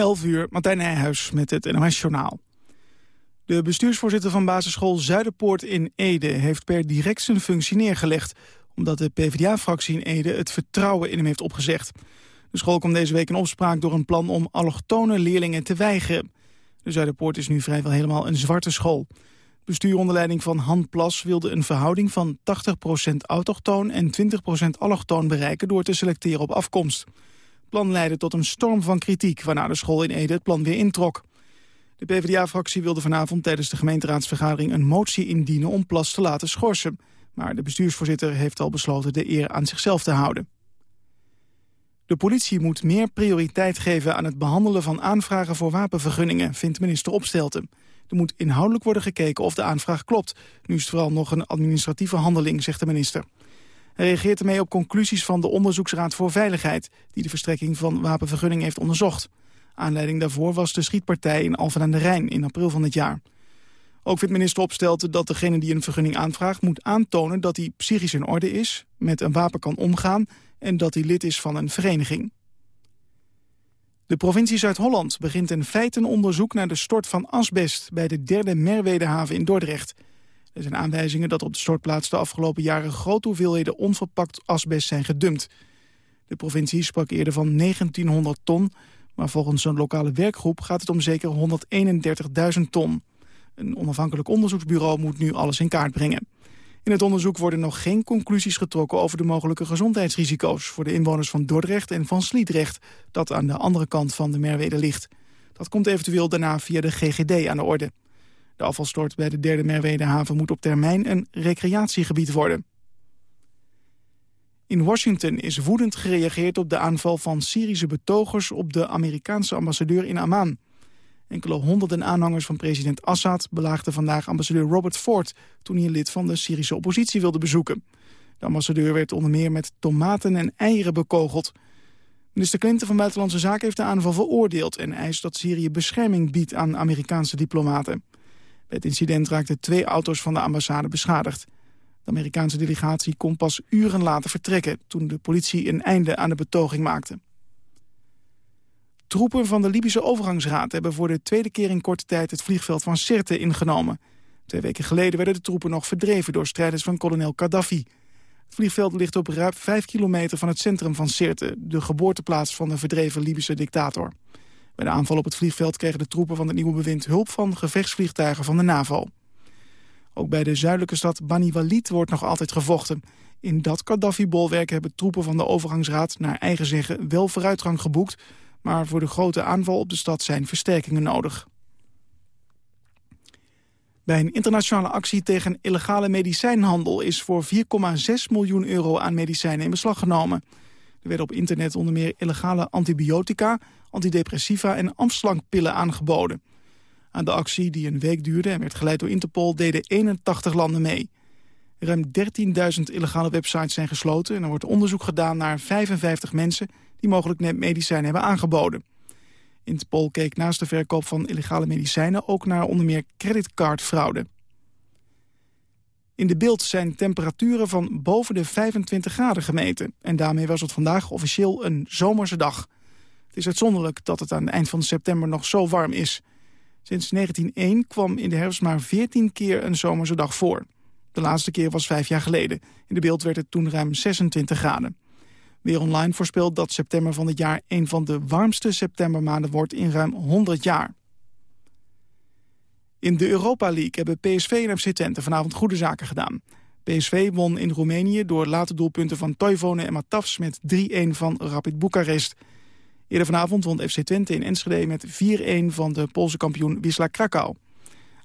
11 uur, Martijn Nijhuis met het NOS-journaal. De bestuursvoorzitter van basisschool Zuiderpoort in Ede... heeft per direct zijn functie neergelegd... omdat de PvdA-fractie in Ede het vertrouwen in hem heeft opgezegd. De school kwam deze week in opspraak door een plan om allochtone leerlingen te weigeren. De Zuiderpoort is nu vrijwel helemaal een zwarte school. Het bestuur onder leiding van Han Plas wilde een verhouding van 80% autochtoon en 20% allochtoon bereiken door te selecteren op afkomst. Plan leidde tot een storm van kritiek, waarna de school in Ede het plan weer introk. De PvdA-fractie wilde vanavond tijdens de gemeenteraadsvergadering een motie indienen om Plas te laten schorsen. Maar de bestuursvoorzitter heeft al besloten de eer aan zichzelf te houden. De politie moet meer prioriteit geven aan het behandelen van aanvragen voor wapenvergunningen, vindt minister Opstelten. Er moet inhoudelijk worden gekeken of de aanvraag klopt. Nu is het vooral nog een administratieve handeling, zegt de minister. Hij reageert ermee op conclusies van de Onderzoeksraad voor Veiligheid... die de verstrekking van wapenvergunning heeft onderzocht. Aanleiding daarvoor was de schietpartij in Alphen aan de Rijn in april van dit jaar. Ook vindt minister Opstelten dat degene die een vergunning aanvraagt... moet aantonen dat hij psychisch in orde is, met een wapen kan omgaan... en dat hij lid is van een vereniging. De provincie Zuid-Holland begint een feitenonderzoek naar de stort van asbest... bij de derde Merwedehaven in Dordrecht. Er zijn aanwijzingen dat op de stortplaats de afgelopen jaren... grote hoeveelheden onverpakt asbest zijn gedumpt. De provincie sprak eerder van 1900 ton... maar volgens een lokale werkgroep gaat het om zeker 131.000 ton. Een onafhankelijk onderzoeksbureau moet nu alles in kaart brengen. In het onderzoek worden nog geen conclusies getrokken over de mogelijke gezondheidsrisico's voor de inwoners van Dordrecht en van Sliedrecht, dat aan de andere kant van de Merwede ligt. Dat komt eventueel daarna via de GGD aan de orde. De afvalstort bij de derde Merwedehaven moet op termijn een recreatiegebied worden. In Washington is woedend gereageerd op de aanval van Syrische betogers op de Amerikaanse ambassadeur in Amman. Enkele honderden aanhangers van president Assad belaagden vandaag ambassadeur Robert Ford... toen hij een lid van de Syrische oppositie wilde bezoeken. De ambassadeur werd onder meer met tomaten en eieren bekogeld. Minister Clinton van Buitenlandse Zaken heeft de aanval veroordeeld... en eist dat Syrië bescherming biedt aan Amerikaanse diplomaten. Het incident raakten twee auto's van de ambassade beschadigd. De Amerikaanse delegatie kon pas uren later vertrekken... toen de politie een einde aan de betoging maakte. Troepen van de Libische overgangsraad hebben voor de tweede keer in korte tijd het vliegveld van Sirte ingenomen. Twee weken geleden werden de troepen nog verdreven door strijders van kolonel Gaddafi. Het vliegveld ligt op ruim 5 kilometer van het centrum van Sirte, de geboorteplaats van de verdreven Libische dictator. Bij de aanval op het vliegveld kregen de troepen van het nieuwe bewind hulp van gevechtsvliegtuigen van de NAVO. Ook bij de zuidelijke stad Bani Walid wordt nog altijd gevochten. In dat Gaddafi-bolwerk hebben troepen van de overgangsraad naar eigen zeggen wel vooruitgang geboekt, maar voor de grote aanval op de stad zijn versterkingen nodig. Bij een internationale actie tegen illegale medicijnhandel... is voor 4,6 miljoen euro aan medicijnen in beslag genomen. Er werden op internet onder meer illegale antibiotica... antidepressiva en afslankpillen aangeboden. Aan de actie, die een week duurde en werd geleid door Interpol... deden 81 landen mee. Ruim 13.000 illegale websites zijn gesloten... en er wordt onderzoek gedaan naar 55 mensen die mogelijk medicijnen hebben aangeboden. Interpol keek naast de verkoop van illegale medicijnen ook naar onder meer creditcardfraude. In de beeld zijn temperaturen van boven de 25 graden gemeten. En daarmee was het vandaag officieel een zomerse dag. Het is uitzonderlijk dat het aan het eind van september nog zo warm is. Sinds 1901 kwam in de herfst maar 14 keer een zomerse dag voor. De laatste keer was vijf jaar geleden. In de beeld werd het toen ruim 26 graden. Weer Online voorspelt dat september van dit jaar... een van de warmste septembermaanden wordt in ruim 100 jaar. In de Europa League hebben PSV en FC Twente vanavond goede zaken gedaan. PSV won in Roemenië door late doelpunten van Toivonen en Matafs... met 3-1 van Rapid Boekarest. Eerder vanavond won FC Twente in Enschede met 4-1 van de Poolse kampioen Wisla Krakau.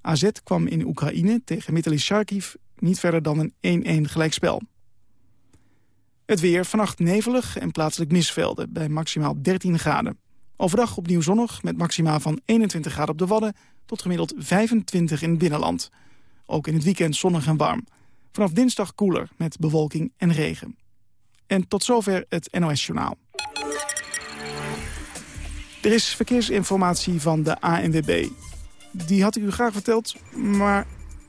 AZ kwam in Oekraïne tegen Mitali Sharkiv niet verder dan een 1-1 gelijkspel. Het weer vannacht nevelig en plaatselijk misvelden bij maximaal 13 graden. Overdag opnieuw zonnig met maximaal van 21 graden op de Wadden... tot gemiddeld 25 in het binnenland. Ook in het weekend zonnig en warm. Vanaf dinsdag koeler met bewolking en regen. En tot zover het NOS-journaal. Er is verkeersinformatie van de ANWB. Die had ik u graag verteld, maar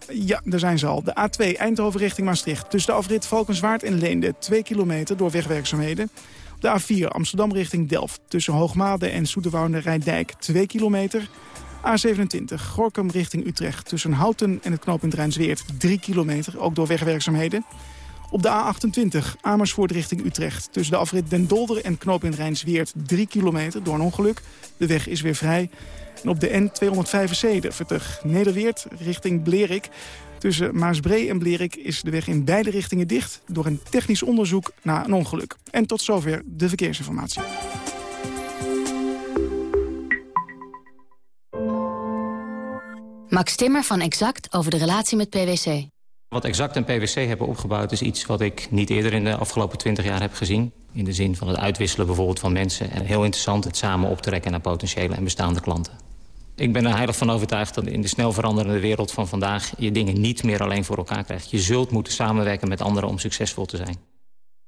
ja, daar zijn ze al. De A2 Eindhoven richting Maastricht. Tussen de afrit Valkenswaard en Leende. 2 kilometer door wegwerkzaamheden. De A4 Amsterdam richting Delft. Tussen Hoogmade en Soeterwoude Rijndijk 2 kilometer. A27 Gorkum richting Utrecht. Tussen Houten en het knooppunt Rijnsweert 3 kilometer. Ook door wegwerkzaamheden. Op de A28 Amersfoort richting Utrecht. Tussen de afrit Den Dolder en knooppunt Rijnsweert 3 kilometer door een ongeluk. De weg is weer vrij. En op de N275 Nederweert richting Blerik. Tussen Maasbree en Blerik is de weg in beide richtingen dicht... door een technisch onderzoek na een ongeluk. En tot zover de verkeersinformatie. Max Timmer van Exact over de relatie met PwC. Wat Exact en PwC hebben opgebouwd is iets wat ik niet eerder in de afgelopen 20 jaar heb gezien. In de zin van het uitwisselen bijvoorbeeld van mensen. En heel interessant het samen optrekken naar potentiële en bestaande klanten. Ik ben er heilig van overtuigd dat in de snel veranderende wereld van vandaag... je dingen niet meer alleen voor elkaar krijgt. Je zult moeten samenwerken met anderen om succesvol te zijn.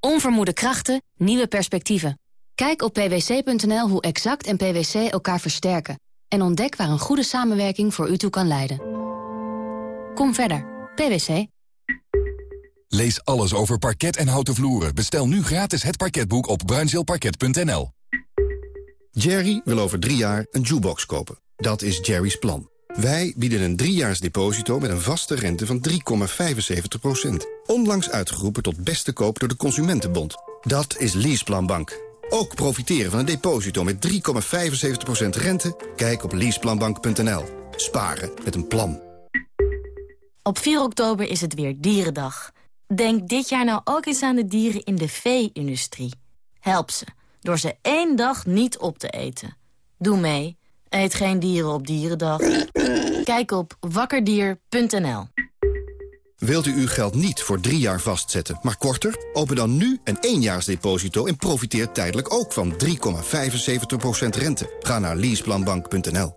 Onvermoede krachten, nieuwe perspectieven. Kijk op pwc.nl hoe Exact en PwC elkaar versterken. En ontdek waar een goede samenwerking voor u toe kan leiden. Kom verder. PwC. Lees alles over parket en houten vloeren. Bestel nu gratis het parketboek op bruinzeelparket.nl. Jerry wil over drie jaar een jukebox kopen. Dat is Jerry's plan. Wij bieden een driejaars deposito met een vaste rente van 3,75%. Onlangs uitgeroepen tot beste koop door de Consumentenbond. Dat is Leaseplan Bank. Ook profiteren van een deposito met 3,75% rente? Kijk op leaseplanbank.nl. Sparen met een plan. Op 4 oktober is het weer Dierendag. Denk dit jaar nou ook eens aan de dieren in de vee-industrie. Help ze, door ze één dag niet op te eten. Doe mee. Eet geen dieren op Dierendag. Kijk op wakkerdier.nl. Wilt u uw geld niet voor drie jaar vastzetten, maar korter? Open dan nu een éénjaarsdeposito en profiteer tijdelijk ook van 3,75% rente. Ga naar leaseplanbank.nl.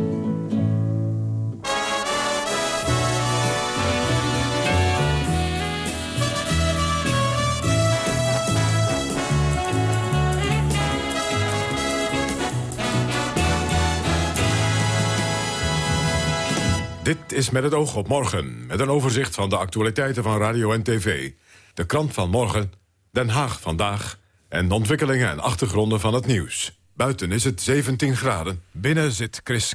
Dit is met het oog op morgen, met een overzicht van de actualiteiten van radio en tv. De krant van morgen, Den Haag vandaag en de ontwikkelingen en achtergronden van het nieuws. Buiten is het 17 graden, binnen zit Chris.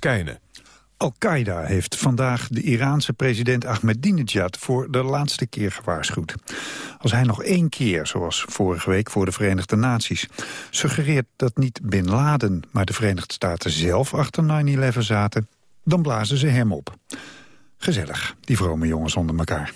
Al-Qaeda heeft vandaag de Iraanse president Ahmadinejad voor de laatste keer gewaarschuwd. Als hij nog één keer, zoals vorige week voor de Verenigde Naties, suggereert dat niet Bin Laden, maar de Verenigde Staten zelf achter 9-11 zaten, dan blazen ze hem op. Gezellig, die vrome jongens onder elkaar.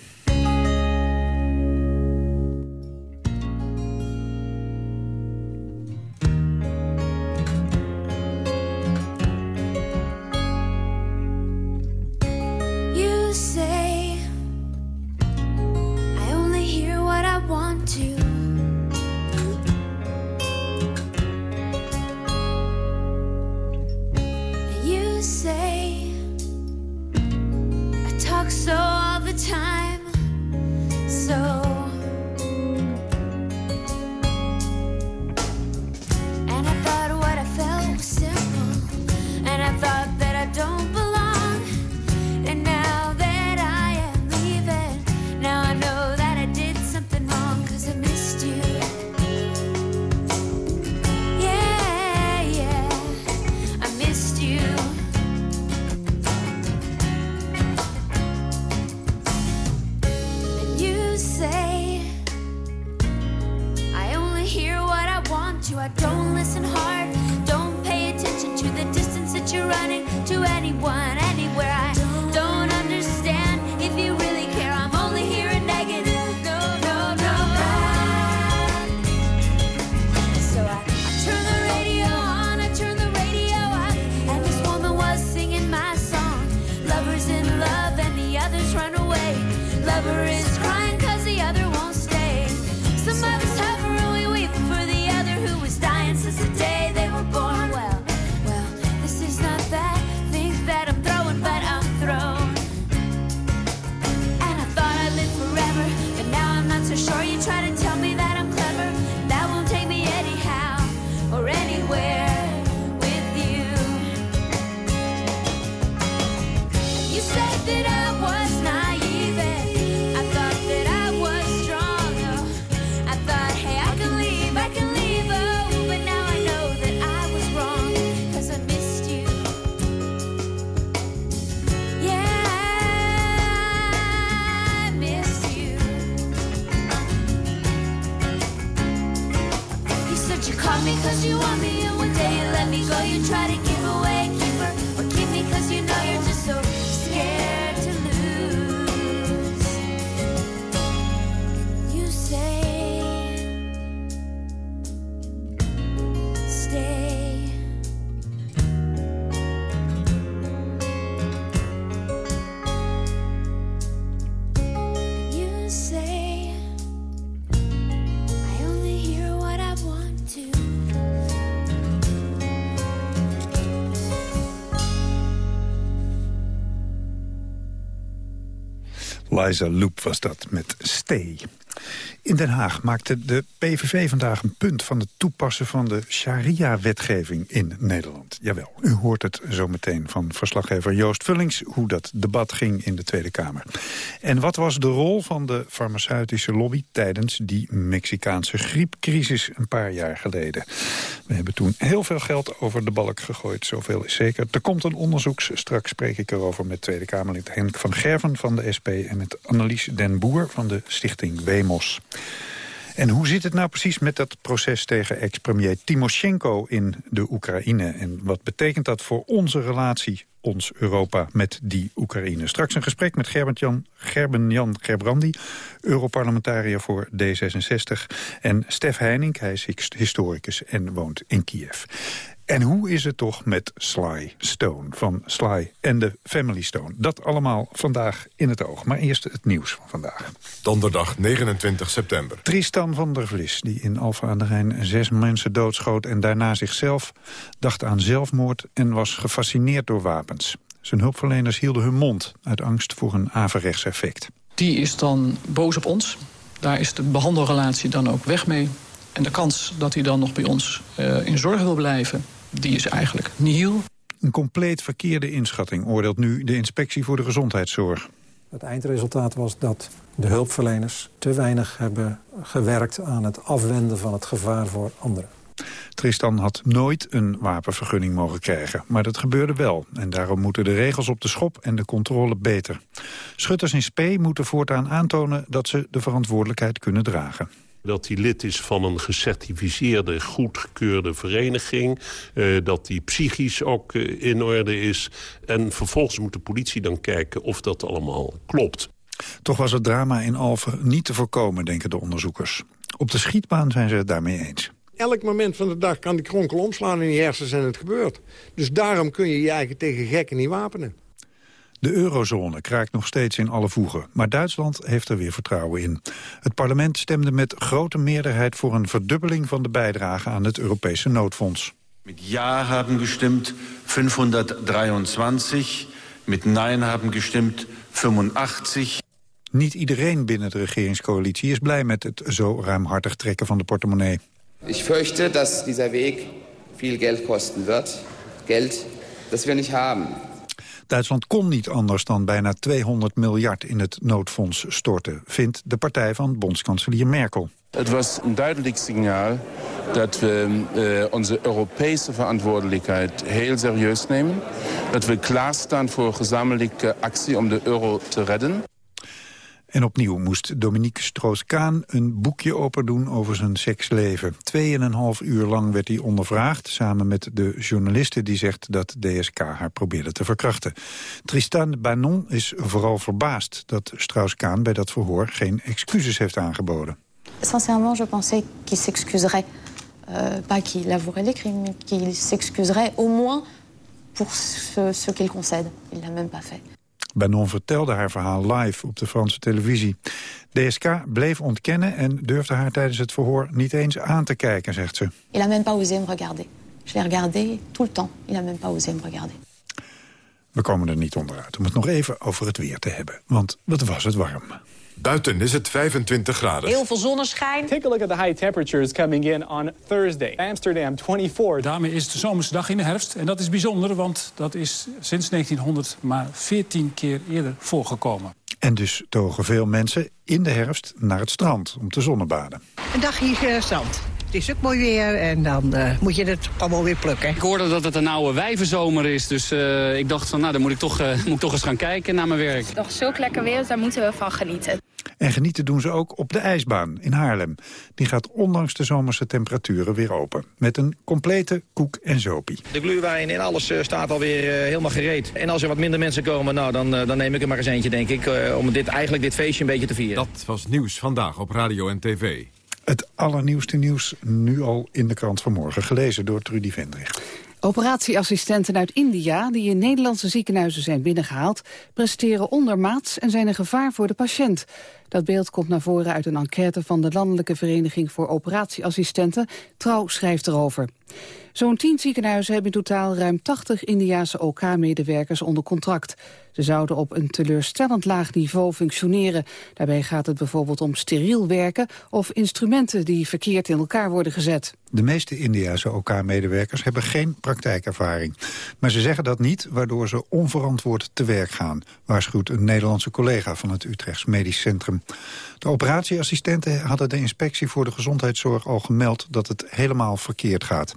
Liza Loop was dat met Stay. In Den Haag maakte de PVV vandaag een punt van het toepassen van de sharia-wetgeving in Nederland. Jawel, u hoort het zo meteen van verslaggever Joost Vullings hoe dat debat ging in de Tweede Kamer. En wat was de rol van de farmaceutische lobby tijdens die Mexicaanse griepcrisis een paar jaar geleden? We hebben toen heel veel geld over de balk gegooid, zoveel is zeker. Er komt een onderzoek, straks spreek ik erover met Tweede Kamerlid Henk van Gerven van de SP en met Annelies den Boer van de stichting Wemos. En hoe zit het nou precies met dat proces tegen ex-premier Timoshenko in de Oekraïne? En wat betekent dat voor onze relatie, ons Europa, met die Oekraïne? Straks een gesprek met Gerben-Jan Gerben Gerbrandi, Europarlementariër voor D66. En Stef Heining, hij is historicus en woont in Kiev. En hoe is het toch met Sly Stone van Sly en de Family Stone? Dat allemaal vandaag in het oog. Maar eerst het nieuws van vandaag. Donderdag 29 september. Tristan van der Vlis, die in Alphen aan de Rijn zes mensen doodschoot... en daarna zichzelf dacht aan zelfmoord en was gefascineerd door wapens. Zijn hulpverleners hielden hun mond uit angst voor een averechts effect. Die is dan boos op ons. Daar is de behandelrelatie dan ook weg mee. En de kans dat hij dan nog bij ons uh, in zorg wil blijven, die is eigenlijk nihil. Een compleet verkeerde inschatting oordeelt nu de Inspectie voor de Gezondheidszorg. Het eindresultaat was dat de hulpverleners te weinig hebben gewerkt aan het afwenden van het gevaar voor anderen. Tristan had nooit een wapenvergunning mogen krijgen, maar dat gebeurde wel. En daarom moeten de regels op de schop en de controle beter. Schutters in spe moeten voortaan aantonen dat ze de verantwoordelijkheid kunnen dragen dat hij lid is van een gecertificeerde, goedgekeurde vereniging. Uh, dat hij psychisch ook uh, in orde is. En vervolgens moet de politie dan kijken of dat allemaal klopt. Toch was het drama in Alphen niet te voorkomen, denken de onderzoekers. Op de schietbaan zijn ze het daarmee eens. Elk moment van de dag kan die kronkel omslaan in je hersens en het gebeurt. Dus daarom kun je je eigen tegen gekken niet wapenen. De eurozone kraakt nog steeds in alle voegen, maar Duitsland heeft er weer vertrouwen in. Het parlement stemde met grote meerderheid voor een verdubbeling van de bijdrage aan het Europese noodfonds. Met ja hebben gestemd 523, met nein hebben gestemd 85. Niet iedereen binnen de regeringscoalitie is blij met het zo ruimhartig trekken van de portemonnee. Ik fürchte dat deze weg veel geld kosten wird. Geld dat we niet hebben. Duitsland kon niet anders dan bijna 200 miljard in het noodfonds storten, vindt de partij van bondskanselier Merkel. Het was een duidelijk signaal dat we uh, onze Europese verantwoordelijkheid heel serieus nemen. Dat we klaarstaan voor gezamenlijke actie om de euro te redden. En opnieuw moest Dominique Stroos-Kaan een boekje opendoen over zijn seksleven. Tweeënhalf uur lang werd hij ondervraagd, samen met de journaliste die zegt dat DSK haar probeerde te verkrachten. Tristan Banon is vooral verbaasd dat Strauss-Kaan bij dat verhoor geen excuses heeft aangeboden. Sincèrement, je pensais qu'il s'excuserait. Euh, pas qu'il avouerait les crimes, qu'il s'excuserait au moins pour ce, ce qu'il concède. Il l'a même pas fait. Banon vertelde haar verhaal live op de Franse televisie. DSK bleef ontkennen en durfde haar tijdens het verhoor niet eens aan te kijken, zegt ze. Il a même pas osé me regarder. Je l'ai regardé tout le temps. Il a même pas osé me regarder. We komen er niet onderuit om het nog even over het weer te hebben. Want wat was het warm. Buiten is het 25 graden. Heel veel zonneschijn. Take a look at the high temperatures coming in on Thursday. Amsterdam 24. Daarmee is de zomerse dag in de herfst. En dat is bijzonder, want dat is sinds 1900 maar 14 keer eerder voorgekomen. En dus togen veel mensen in de herfst naar het strand om te zonnebaden. Een dag hier uh, strand. Het is ook mooi weer en dan uh, moet je het allemaal weer plukken. Ik hoorde dat het een oude wijvenzomer is, dus uh, ik dacht van nou, dan moet ik, toch, uh, moet ik toch eens gaan kijken naar mijn werk. Het is toch zulk lekker weer, dus daar moeten we van genieten. En genieten doen ze ook op de ijsbaan in Haarlem. Die gaat ondanks de zomerse temperaturen weer open. Met een complete koek en zopie. De gluwijn en alles eh, staat alweer helemaal gereed. En als er wat minder mensen komen, nou, dan, dan neem ik er maar eens eentje, denk ik. Om dit, eigenlijk dit feestje een beetje te vieren. Dat was nieuws vandaag op radio en tv. Het allernieuwste nieuws nu al in de krant van morgen. Gelezen door Trudy Vendrich. Operatieassistenten uit India, die in Nederlandse ziekenhuizen zijn binnengehaald... presteren ondermaats en zijn een gevaar voor de patiënt. Dat beeld komt naar voren uit een enquête van de Landelijke Vereniging voor Operatieassistenten. Trouw schrijft erover. Zo'n tien ziekenhuizen hebben in totaal ruim 80 Indiase OK-medewerkers onder contract. Ze zouden op een teleurstellend laag niveau functioneren. Daarbij gaat het bijvoorbeeld om steriel werken of instrumenten die verkeerd in elkaar worden gezet. De meeste Indiase OK-medewerkers hebben geen praktijkervaring. Maar ze zeggen dat niet, waardoor ze onverantwoord te werk gaan... waarschuwt een Nederlandse collega van het Utrechts Medisch Centrum. De operatieassistenten hadden de inspectie voor de gezondheidszorg al gemeld... dat het helemaal verkeerd gaat.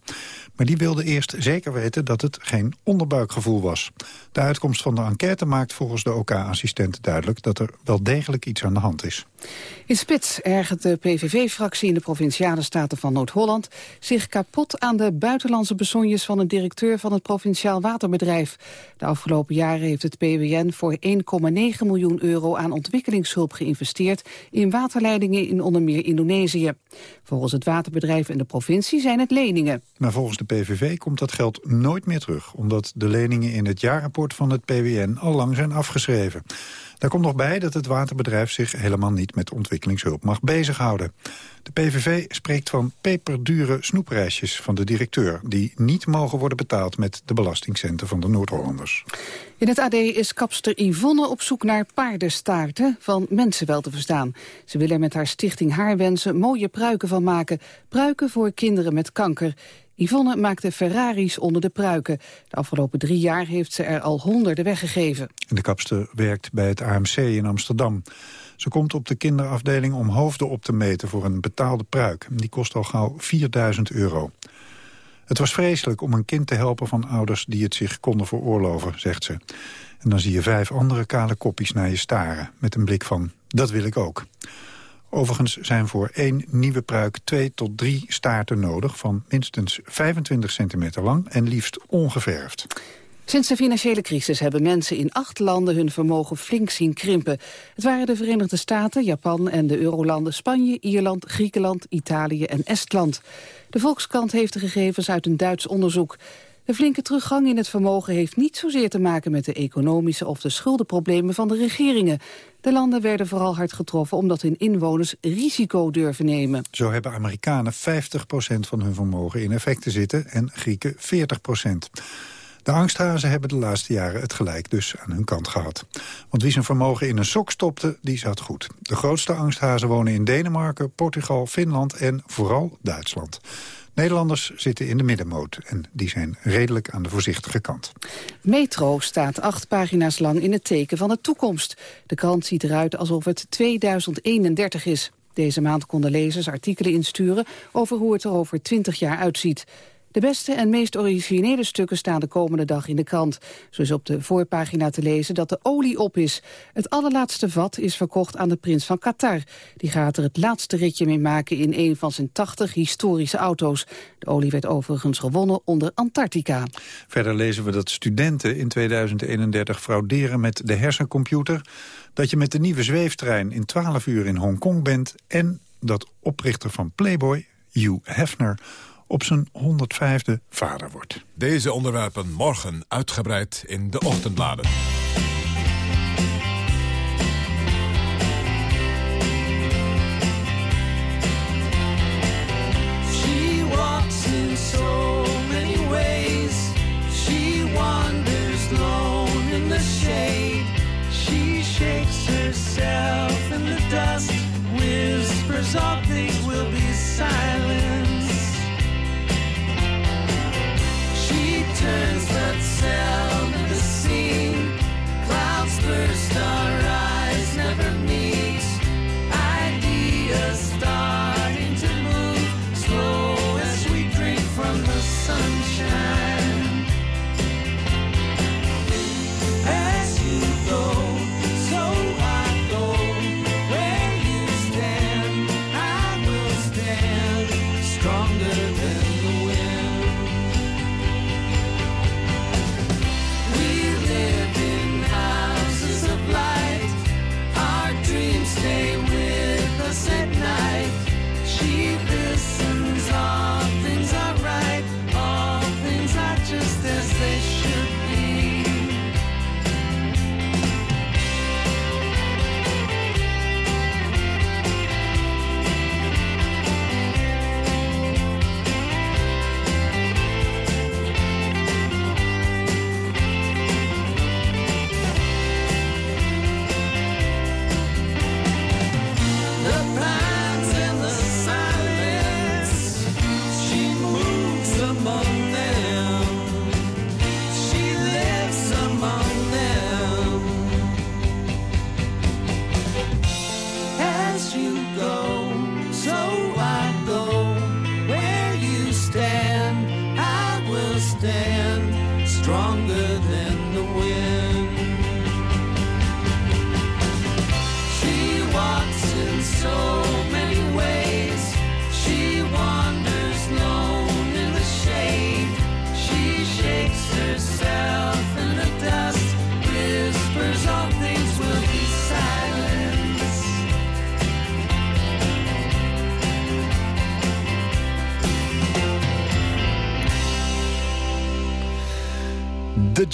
Maar die wilden eerst zeker weten dat het geen onderbuikgevoel was. De uitkomst van de enquête maakt volgens de OK-assistenten duidelijk... dat er wel degelijk iets aan de hand is. In Spits ergert de PVV-fractie in de Provinciale Staten van Noord-Holland... zich kapot aan de buitenlandse besonjes van een directeur van het Provinciaal Waterbedrijf. De afgelopen jaren heeft het PWN voor 1,9 miljoen euro aan ontwikkelingshulp geïnvesteerd... in waterleidingen in onder meer Indonesië. Volgens het waterbedrijf en de provincie zijn het leningen. Maar volgens de PVV komt dat geld nooit meer terug... omdat de leningen in het jaarrapport van het PWN al lang zijn afgeschreven. Daar komt nog bij dat het waterbedrijf zich helemaal niet met ontwikkelingshulp mag bezighouden. De PVV spreekt van peperdure snoepreisjes van de directeur... die niet mogen worden betaald met de belastingcenten van de Noord-Hollanders. In het AD is kapster Yvonne op zoek naar paardenstaarten van mensen wel te verstaan. Ze wil er met haar stichting Haarwensen mooie pruiken van maken. Pruiken voor kinderen met kanker. Yvonne maakte Ferraris onder de pruiken. De afgelopen drie jaar heeft ze er al honderden weggegeven. De kapster werkt bij het AMC in Amsterdam. Ze komt op de kinderafdeling om hoofden op te meten voor een betaalde pruik. Die kost al gauw 4000 euro. Het was vreselijk om een kind te helpen van ouders die het zich konden veroorloven, zegt ze. En dan zie je vijf andere kale koppies naar je staren, met een blik van, dat wil ik ook. Overigens zijn voor één nieuwe pruik twee tot drie staarten nodig... van minstens 25 centimeter lang en liefst ongeverfd. Sinds de financiële crisis hebben mensen in acht landen hun vermogen flink zien krimpen. Het waren de Verenigde Staten, Japan en de eurolanden Spanje, Ierland, Griekenland, Italië en Estland. De Volkskrant heeft de gegevens uit een Duits onderzoek. De flinke teruggang in het vermogen heeft niet zozeer te maken met de economische of de schuldenproblemen van de regeringen. De landen werden vooral hard getroffen omdat hun inwoners risico durven nemen. Zo hebben Amerikanen 50% van hun vermogen in effecten zitten en Grieken 40% de angsthazen hebben de laatste jaren het gelijk dus aan hun kant gehad. Want wie zijn vermogen in een sok stopte, die zat goed. De grootste angsthazen wonen in Denemarken, Portugal, Finland en vooral Duitsland. Nederlanders zitten in de middenmoot en die zijn redelijk aan de voorzichtige kant. Metro staat acht pagina's lang in het teken van de toekomst. De krant ziet eruit alsof het 2031 is. Deze maand konden lezers artikelen insturen over hoe het er over 20 jaar uitziet. De beste en meest originele stukken staan de komende dag in de krant. Zo is op de voorpagina te lezen dat de olie op is. Het allerlaatste vat is verkocht aan de prins van Qatar. Die gaat er het laatste ritje mee maken in een van zijn 80 historische auto's. De olie werd overigens gewonnen onder Antarctica. Verder lezen we dat studenten in 2031 frauderen met de hersencomputer... dat je met de nieuwe zweeftrein in 12 uur in Hongkong bent... en dat oprichter van Playboy, Hugh Hefner op zijn 105e vader wordt. Deze onderwerpen morgen uitgebreid in de ochtendbladen. She walks in so many ways. She wanders lone in the shade. She shakes herself in the dust. Whispers all things will be silent. Turns that sell the scene. Clouds burst on.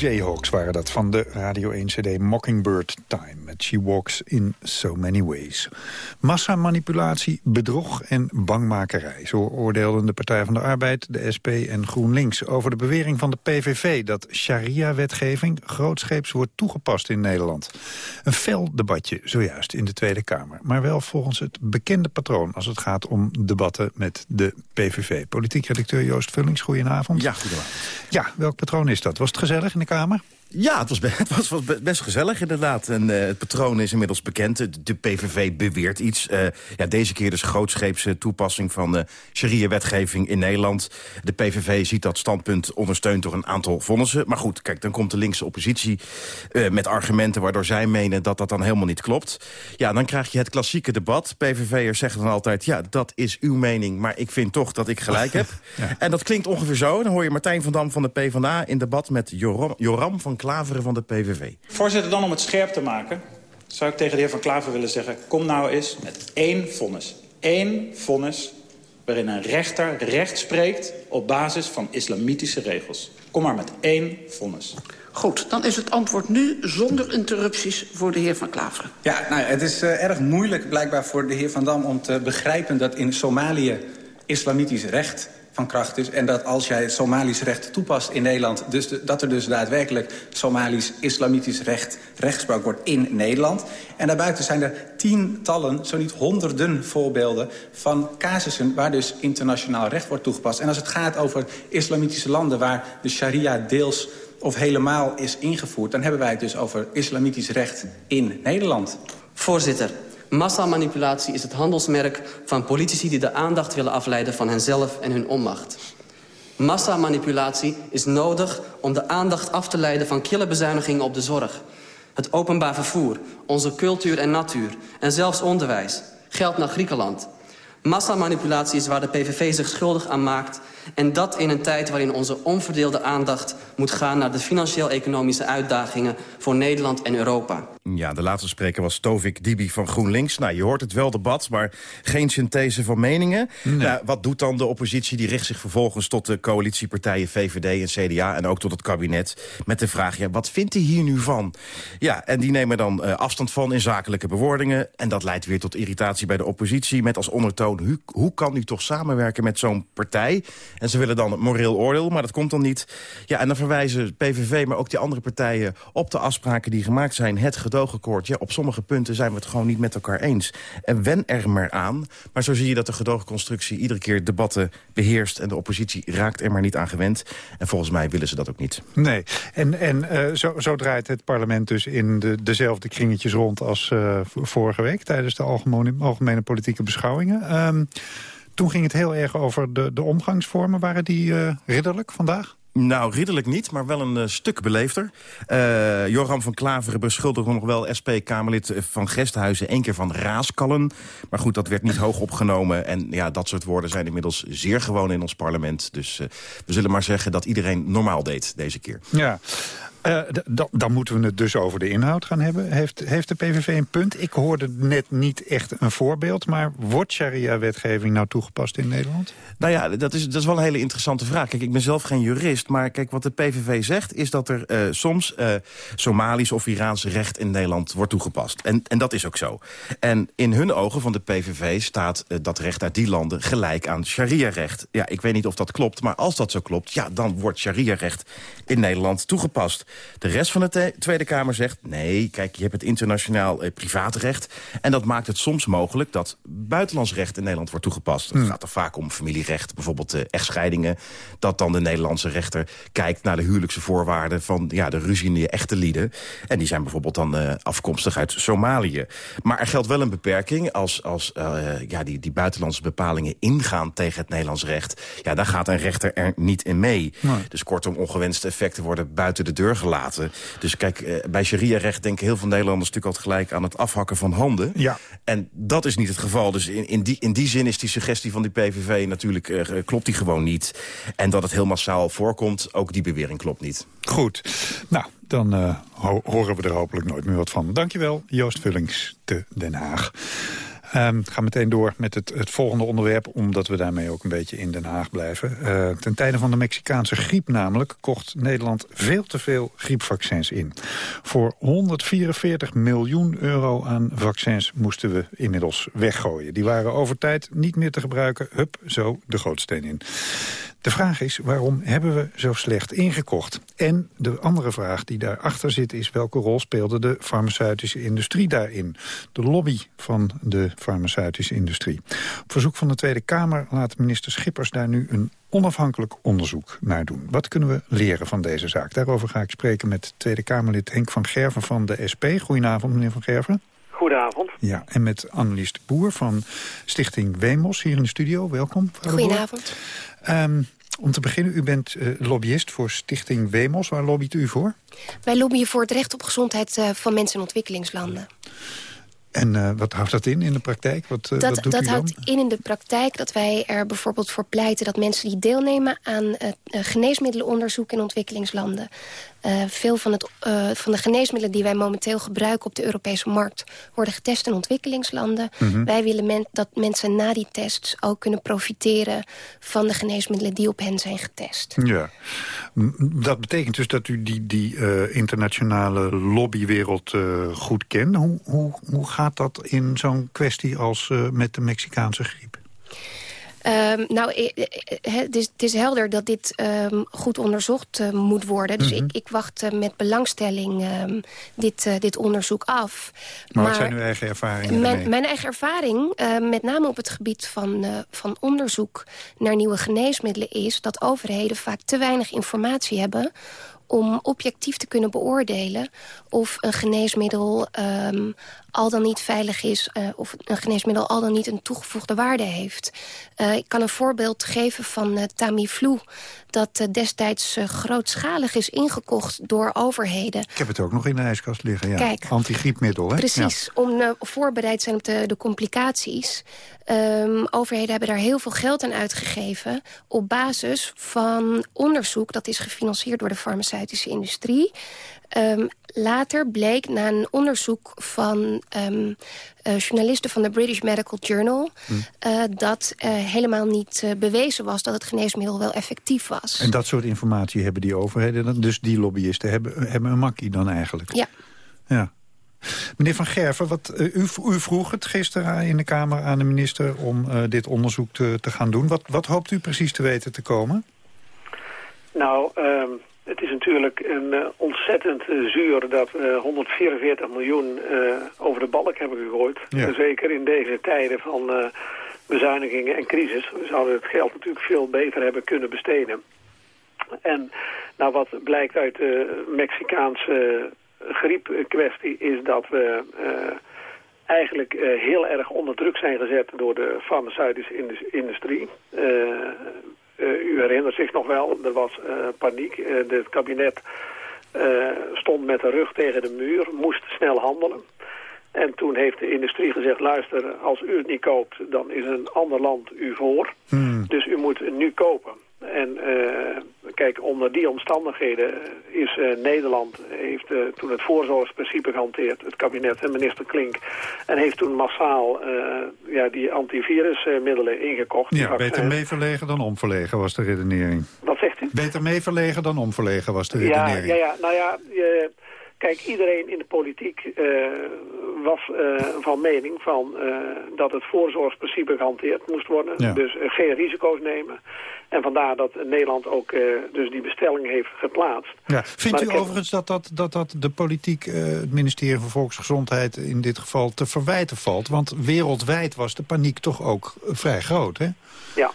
Jayhawks waren dat van de Radio 1 CD Mockingbird Time. She Walks in So Many Ways. Massamanipulatie, bedrog en bangmakerij. Zo oordeelden de Partij van de Arbeid, de SP en GroenLinks... over de bewering van de PVV dat sharia-wetgeving... grootscheeps wordt toegepast in Nederland. Een fel debatje zojuist in de Tweede Kamer. Maar wel volgens het bekende patroon als het gaat om debatten met de PVV. Politiek redacteur Joost Vullings, goedenavond. Ja, goedenavond. Ja, welk patroon is dat? Was het gezellig in de Kamer? Ja, het was, het was, was be- best gezellig inderdaad. En eh, het patroon is inmiddels bekend. De, de PVV beweert iets. Eh, ja, deze keer dus grootscheepse toepassing van uh, sharia-wetgeving in Nederland. De PVV ziet dat standpunt ondersteund door een aantal vonnissen. Maar goed, kijk, dan komt de linkse oppositie eh, met argumenten... waardoor zij menen dat dat dan helemaal niet klopt. Ja, dan krijg je het klassieke debat. PVV'ers zeggen dan altijd, ja, dat is uw mening... maar ik vind toch dat ik gelijk heb. En dat klinkt ongeveer zo. Dan hoor je Martijn van Dam van de PvdA in debat met Joram, Joram van Klaveren van de PVV. Voorzitter, dan om het scherp te maken... zou ik tegen de heer Van Klaver willen zeggen... kom nou eens met één vonnis. Eén vonnis waarin een rechter recht spreekt... op basis van islamitische regels. Kom maar met één vonnis. Goed, dan is het antwoord nu zonder interrupties voor de heer Van Klaveren. Ja, nou, het is uh, erg moeilijk blijkbaar voor de heer Van Dam om te begrijpen... dat in Somalië islamitisch recht van kracht is... en dat als jij Somalisch recht toepast in Nederland... Dus dat er dus daadwerkelijk Somalisch islamitisch recht rechtspraak wordt in Nederland. En daarbuiten zijn er tientallen, zo niet honderden voorbeelden... van casussen waar dus internationaal recht wordt toegepast. En als het gaat over islamitische landen waar de sharia deels of helemaal is ingevoerd... dan hebben wij het dus over islamitisch recht in Nederland. Voorzitter, massamanipulatie is het handelsmerk van politici... die de aandacht willen afleiden van henzelf en hun onmacht. Massamanipulatie is nodig om de aandacht af te leiden... van kille bezuinigingen op de zorg. Het openbaar vervoer, onze cultuur en natuur... en zelfs onderwijs. Geld naar Griekenland. Massamanipulatie is waar de PVV zich schuldig aan maakt... en dat in een tijd waarin onze onverdeelde aandacht moet gaan... naar de financieel-economische uitdagingen voor Nederland en Europa. Ja, de laatste spreker was Tovik Dibi van GroenLinks. Nou, je hoort het wel debat, maar geen synthese van meningen. Nee. Nou, wat doet dan de oppositie? Die richt zich vervolgens tot de coalitiepartijen VVD en CDA... en ook tot het kabinet met de vraag, ja, wat vindt hij hier nu van? Ja, en die nemen dan uh, afstand van in zakelijke bewoordingen... en dat leidt weer tot irritatie bij de oppositie... met als ondertoon, hoe, hoe kan u toch samenwerken met zo'n partij? En ze willen dan het moreel oordeel, maar dat komt dan niet. Ja, en dan verwijzen PVV, maar ook die andere partijen... op de afspraken die gemaakt zijn, het gedoogakkoord. Ja, op sommige punten zijn we het gewoon niet met elkaar eens. En wen er maar aan. Maar zo zie je dat de gedoogconstructie iedere keer debatten beheerst... en de oppositie raakt er maar niet aan gewend. En volgens mij willen ze dat ook niet. Nee, en, en uh, zo, zo draait het parlement dus in de, dezelfde kringetjes rond... als uh, vorige week tijdens de algemene, algemene politieke beschouwingen. Um, toen ging het heel erg over de, de omgangsvormen. Waren die uh, ridderlijk vandaag? Nou, ridderlijk niet, maar wel een uh, stuk beleefder. Uh, Joram van Klaveren beschuldigde nog wel SP-Kamerlid van Gesthuizen... één keer van raaskallen. Maar goed, dat werd niet hoog opgenomen. En ja, dat soort woorden zijn inmiddels zeer gewoon in ons parlement. Dus uh, we zullen maar zeggen dat iedereen normaal deed deze keer. Ja. Uh, dan moeten we het dus over de inhoud gaan hebben. Heeft, heeft de PVV een punt? Ik hoorde net niet echt een voorbeeld... maar wordt sharia-wetgeving nou toegepast in Nederland? Nou ja, dat is, dat is wel een hele interessante vraag. Kijk, ik ben zelf geen jurist, maar kijk, wat de PVV zegt... is dat er uh, soms uh, Somalisch of Iraans recht in Nederland wordt toegepast. En, en dat is ook zo. En in hun ogen van de PVV staat dat recht uit die landen... gelijk aan sharia-recht. Ja, ik weet niet of dat klopt, maar als dat zo klopt... ja, dan wordt sharia-recht in Nederland toegepast. De rest van de Tweede Kamer zegt... nee, kijk, je hebt het internationaal eh, privaatrecht... en dat maakt het soms mogelijk dat buitenlands recht in Nederland wordt toegepast. Het hmm. gaat er vaak om familierecht, bijvoorbeeld uh, echtscheidingen... dat dan de Nederlandse rechter kijkt naar de huwelijkse voorwaarden... van ja, de ruziende echte lieden. En die zijn bijvoorbeeld dan uh, afkomstig uit Somalië. Maar er geldt wel een beperking als, als uh, ja, die, die buitenlandse bepalingen ingaan tegen het Nederlands recht. Ja, dan gaat een rechter er niet in mee. Nee. Dus kortom, ongewenste effecten worden buiten de deur gelaten. Dus kijk, uh, bij sharia-recht denken heel veel Nederlanders natuurlijk altijd gelijk aan het afhakken van handen. Ja. En dat is niet het geval. Dus in, in, die, in die zin is die suggestie van die PVV natuurlijk, uh, klopt die gewoon niet. En dat het heel massaal voorkomt, ook die bewering klopt niet. Goed. Nou, dan uh, ho horen we er hopelijk nooit meer wat van. Dankjewel, Joost Vullings te Den Haag. Ehm, ik ga meteen door met het, het volgende onderwerp... omdat we daarmee ook een beetje in Den Haag blijven. Eh, ten tijde van de Mexicaanse griep namelijk... kocht Nederland veel te veel griepvaccins in. Voor 144 miljoen euro aan vaccins moesten we inmiddels weggooien. Die waren over tijd niet meer te gebruiken. Hup, zo de gootsteen in. De vraag is, waarom hebben we zo slecht ingekocht? En de andere vraag die daarachter zit is... welke rol speelde de farmaceutische industrie daarin? De lobby van de farmaceutische industrie. Op verzoek van de Tweede Kamer laat minister Schippers daar nu een onafhankelijk onderzoek naar doen. Wat kunnen we leren van deze zaak? Daarover ga ik spreken met Tweede Kamerlid Henk van Gerven van de SP. Goedenavond, meneer van Gerven. Goedenavond. Ja, en met Annelies de Boer van Stichting Wemos hier in de studio. Welkom. Goedenavond. Ehm, om te beginnen, u bent eh, lobbyist voor Stichting Wemos. Waar lobbyt u voor? Wij lobbyen voor het recht op gezondheid eh, van mensen in ontwikkelingslanden. En eh, wat houdt dat in in de praktijk? Wat, dat wat doet dat u dan? houdt in in de praktijk dat wij er bijvoorbeeld voor pleiten... dat mensen die deelnemen aan geneesmiddelenonderzoek in ontwikkelingslanden... eh, veel van, het, eh, van de geneesmiddelen die wij momenteel gebruiken op de Europese markt... worden getest in ontwikkelingslanden. Mhm. Wij willen men- dat mensen na die tests ook kunnen profiteren... van de geneesmiddelen die op hen zijn getest. Ja, dat betekent dus dat u die, die eh, internationale lobbywereld goed kent. Hoe, hoe, hoe gaat dat in zo'n kwestie als met de Mexicaanse griep? Ehm, nou, eh, eh, eh, het is, het is helder dat dit ehm, goed onderzocht moet worden. Dus Mhm. ik, ik wacht met belangstelling ehm, dit, dit onderzoek af. Maar, wat zijn uw eigen ervaringen? Mijn, mijn eigen ervaring, met name op het gebied van, van onderzoek naar nieuwe geneesmiddelen... is dat overheden vaak te weinig informatie hebben om objectief te kunnen beoordelen of een geneesmiddel ehm, al dan niet veilig is... eh, of een geneesmiddel al dan niet een toegevoegde waarde heeft. Eh, ik kan een voorbeeld geven van eh, Tamiflu... dat destijds grootschalig is ingekocht door overheden... Ik heb het ook nog in de ijskast liggen, ja. Kijk. Antigriepmiddel, hè? Precies, om voorbereid zijn op de, de complicaties. Ehm, overheden hebben daar heel veel geld aan uitgegeven... op basis van onderzoek dat is gefinancierd door de farmaceutische industrie. Ehm, later bleek na een onderzoek van ehm, eh, journalisten van de British Medical Journal... eh, dat eh, helemaal niet bewezen was dat het geneesmiddel wel effectief was. En dat soort informatie hebben die overheden, dus die lobbyisten, hebben, hebben een makkie dan eigenlijk? Ja. Ja. Meneer Van Gerven, wat, u, u vroeg het gisteren in de Kamer aan de minister om dit onderzoek te, te gaan doen. Wat, wat hoopt u precies te weten te komen? Nou, ehm, het is natuurlijk een eh, ontzettend eh, zuur dat we 144 miljoen eh, over de balk hebben gegooid. Ja. Zeker in deze tijden van bezuinigingen en crisis. We zouden het geld natuurlijk veel beter hebben kunnen besteden. En nou, wat blijkt uit de Mexicaanse griepkwestie is dat we eigenlijk heel erg onder druk zijn gezet door de farmaceutische indus- industrie. Eh, u herinnert zich nog wel, er was eh, paniek. Het kabinet eh, stond met de rug tegen de muur, moest snel handelen. En toen heeft de industrie gezegd, luister, als u het niet koopt, dan is een ander land u voor. Dus u moet nu kopen. En eh, kijk, onder die omstandigheden is eh, Nederland, heeft eh, toen het voorzorgsprincipe gehanteerd, het kabinet en minister Klink, en heeft toen massaal ja, die antivirusmiddelen ingekocht. Ja, beter vaccins. meeverlegen dan omverlegen was de redenering. Wat zegt u? Beter meeverlegen dan omverlegen was de Ja, redenering. ja, ja, nou ja, je- kijk, iedereen in de politiek eh, was eh, van mening van, eh, dat het voorzorgsprincipe gehanteerd moest worden. Ja. Dus geen risico's nemen. En vandaar dat Nederland ook dus die bestelling heeft geplaatst. Ja. Vindt Maar u heb- overigens dat, dat, dat, dat de politiek, het ministerie van Volksgezondheid in dit geval te verwijten valt? Want wereldwijd was de paniek toch ook vrij groot, hè? Ja,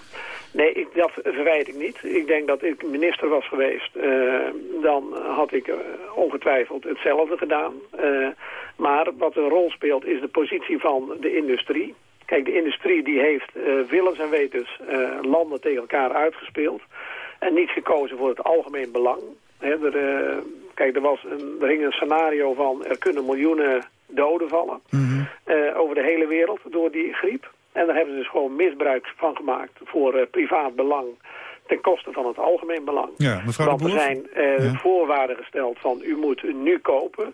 nee, ik, dat verwijt ik niet. Ik denk dat ik minister was geweest, eh, dan had ik eh, ongetwijfeld hetzelfde gedaan. Eh, maar wat een rol speelt is de positie van de industrie. Kijk, de industrie die heeft willens en wetens landen tegen elkaar uitgespeeld. En niet gekozen voor het algemeen belang. Er, kijk, er, was een, er hing een scenario van er kunnen miljoenen doden vallen eh, over de hele wereld door die griep. En daar hebben ze dus gewoon misbruik van gemaakt voor eh, privaat belang ten koste van het algemeen belang. Ja, mevrouw Want de er zijn eh, Ja. voorwaarden gesteld van u moet nu kopen.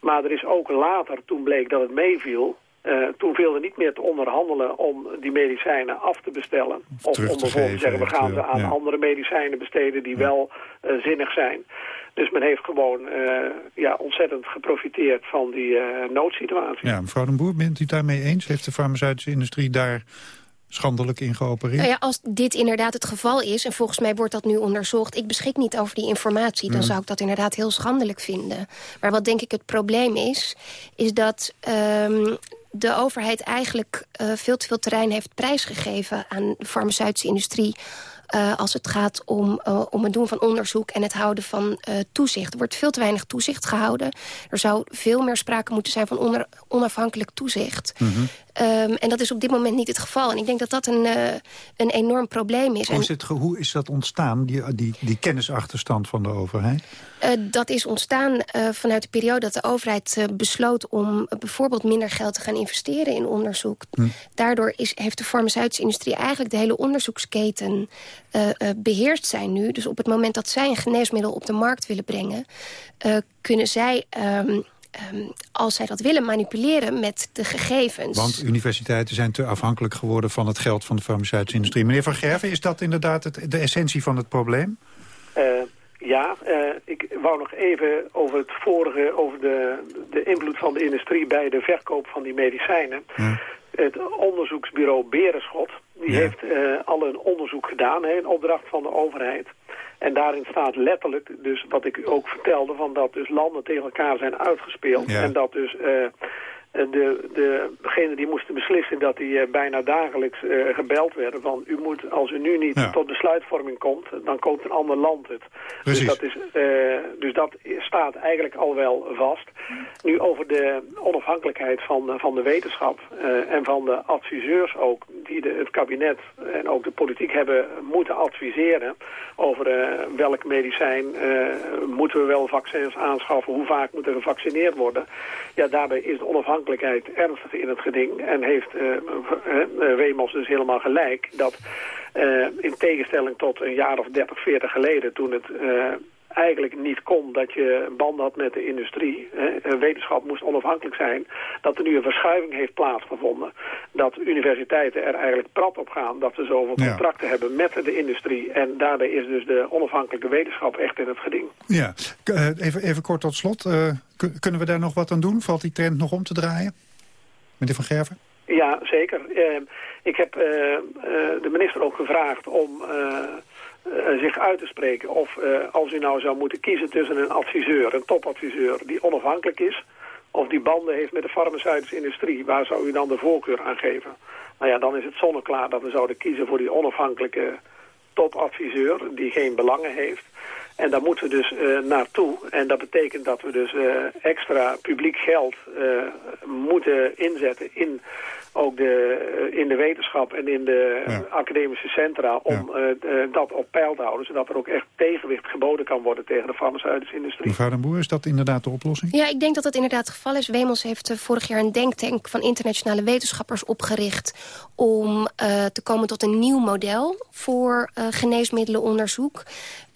Maar er is ook later, toen bleek dat het meeviel... Eh, toen viel er niet meer te onderhandelen om die medicijnen af te bestellen. Of, om bijvoorbeeld te zeggen, we gaan ze aan ja. andere medicijnen besteden die wel zinnig zijn. Dus men heeft gewoon eh, ja, ontzettend geprofiteerd van die eh, noodsituatie. Ja, mevrouw den Boer, bent u het daarmee eens? Heeft de farmaceutische industrie daar schandelijk in geopereerd? Nou ja, als dit inderdaad het geval is, en volgens mij wordt dat nu onderzocht... ik beschik niet over die informatie, dan Mm. zou ik dat inderdaad heel schandelijk vinden. Maar wat denk ik het probleem is, is dat... ehm, de overheid eigenlijk eh, veel te veel terrein heeft prijsgegeven... aan de farmaceutische industrie... eh, als het gaat om, eh, om het doen van onderzoek en het houden van eh, toezicht. Er wordt veel te weinig toezicht gehouden. Er zou veel meer sprake moeten zijn van onder- onafhankelijk toezicht. Ehm, en dat is op dit moment niet het geval. En ik denk dat dat een, een enorm probleem is. Hoe is, het, hoe is dat ontstaan, die, die, die kennisachterstand van de overheid? dat is ontstaan vanuit de periode dat de overheid besloot... om bijvoorbeeld minder geld te gaan investeren in onderzoek. Daardoor is, heeft de farmaceutische industrie eigenlijk de hele onderzoeksketen eh, eh, beheerst zijn nu. Dus op het moment dat zij een geneesmiddel op de markt willen brengen... eh, kunnen zij... ehm, ehm, als zij dat willen, manipuleren met de gegevens. Want universiteiten zijn te afhankelijk geworden van het geld van de farmaceutische industrie. Meneer Van Gerven, is dat inderdaad het, de essentie van het probleem? Eh, ja, eh, ik wou nog even over het vorige, over de, de invloed van de industrie bij de verkoop van die medicijnen. Het onderzoeksbureau Berenschot, die Ja. heeft eh, al een onderzoek gedaan, hè, een opdracht van de overheid. En daarin staat letterlijk, dus wat ik ook vertelde, van dat dus landen tegen elkaar zijn uitgespeeld. Ja. En dat dus eh, de, de, degene die moesten beslissen dat die eh, bijna dagelijks eh, gebeld werden van u moet, als u nu niet Ja. tot besluitvorming komt, dan koopt een ander land het. Precies. Dus dat, is, eh, dus dat staat eigenlijk al wel vast. Nu over de onafhankelijkheid van, van de wetenschap eh, en van de adviseurs ook, die de, het kabinet en ook de politiek hebben moeten adviseren over eh, welk medicijn eh, moeten we wel vaccins aanschaffen, hoe vaak moet er gevaccineerd worden. Ja, daarbij is de onafhankelijkheid ernstig in het geding. En heeft eh, eh, Wemos dus helemaal gelijk dat eh, in tegenstelling tot een jaar of 30, 40 geleden toen het eigenlijk niet kon dat je banden had met de industrie. Hè. Wetenschap moest onafhankelijk zijn. Dat er nu een verschuiving heeft plaatsgevonden. Dat universiteiten er eigenlijk prat op gaan dat ze zoveel Ja. contracten hebben met de industrie. En daarbij is dus de onafhankelijke wetenschap echt in het geding. Ja, eh, even, even kort tot slot. Eh, kun- kunnen we daar nog wat aan doen? Valt die trend nog om te draaien? Meneer Van Gerven? Ja, zeker. Eh, ik heb de minister ook gevraagd om zich uit te spreken. Of eh, als u nou zou moeten kiezen tussen een adviseur, een topadviseur die onafhankelijk is... of die banden heeft met de farmaceutische industrie, waar zou u dan de voorkeur aan geven? Nou ja, dan is het zonneklaar dat we zouden kiezen voor die onafhankelijke topadviseur... die geen belangen heeft. En daar moeten we dus eh, naartoe. En dat betekent dat we dus eh, extra publiek geld eh, moeten inzetten in ook de, in de wetenschap en in de academische centra om dat op peil te houden, zodat er ook echt tegenwicht geboden kan worden tegen de farmaceutische industrie. Mevrouw den Boer, is dat inderdaad de oplossing? Ja, ik denk dat dat inderdaad het geval is. Wemels heeft vorig jaar een denktank van internationale wetenschappers opgericht... om eh, te komen tot een nieuw model voor eh, geneesmiddelenonderzoek.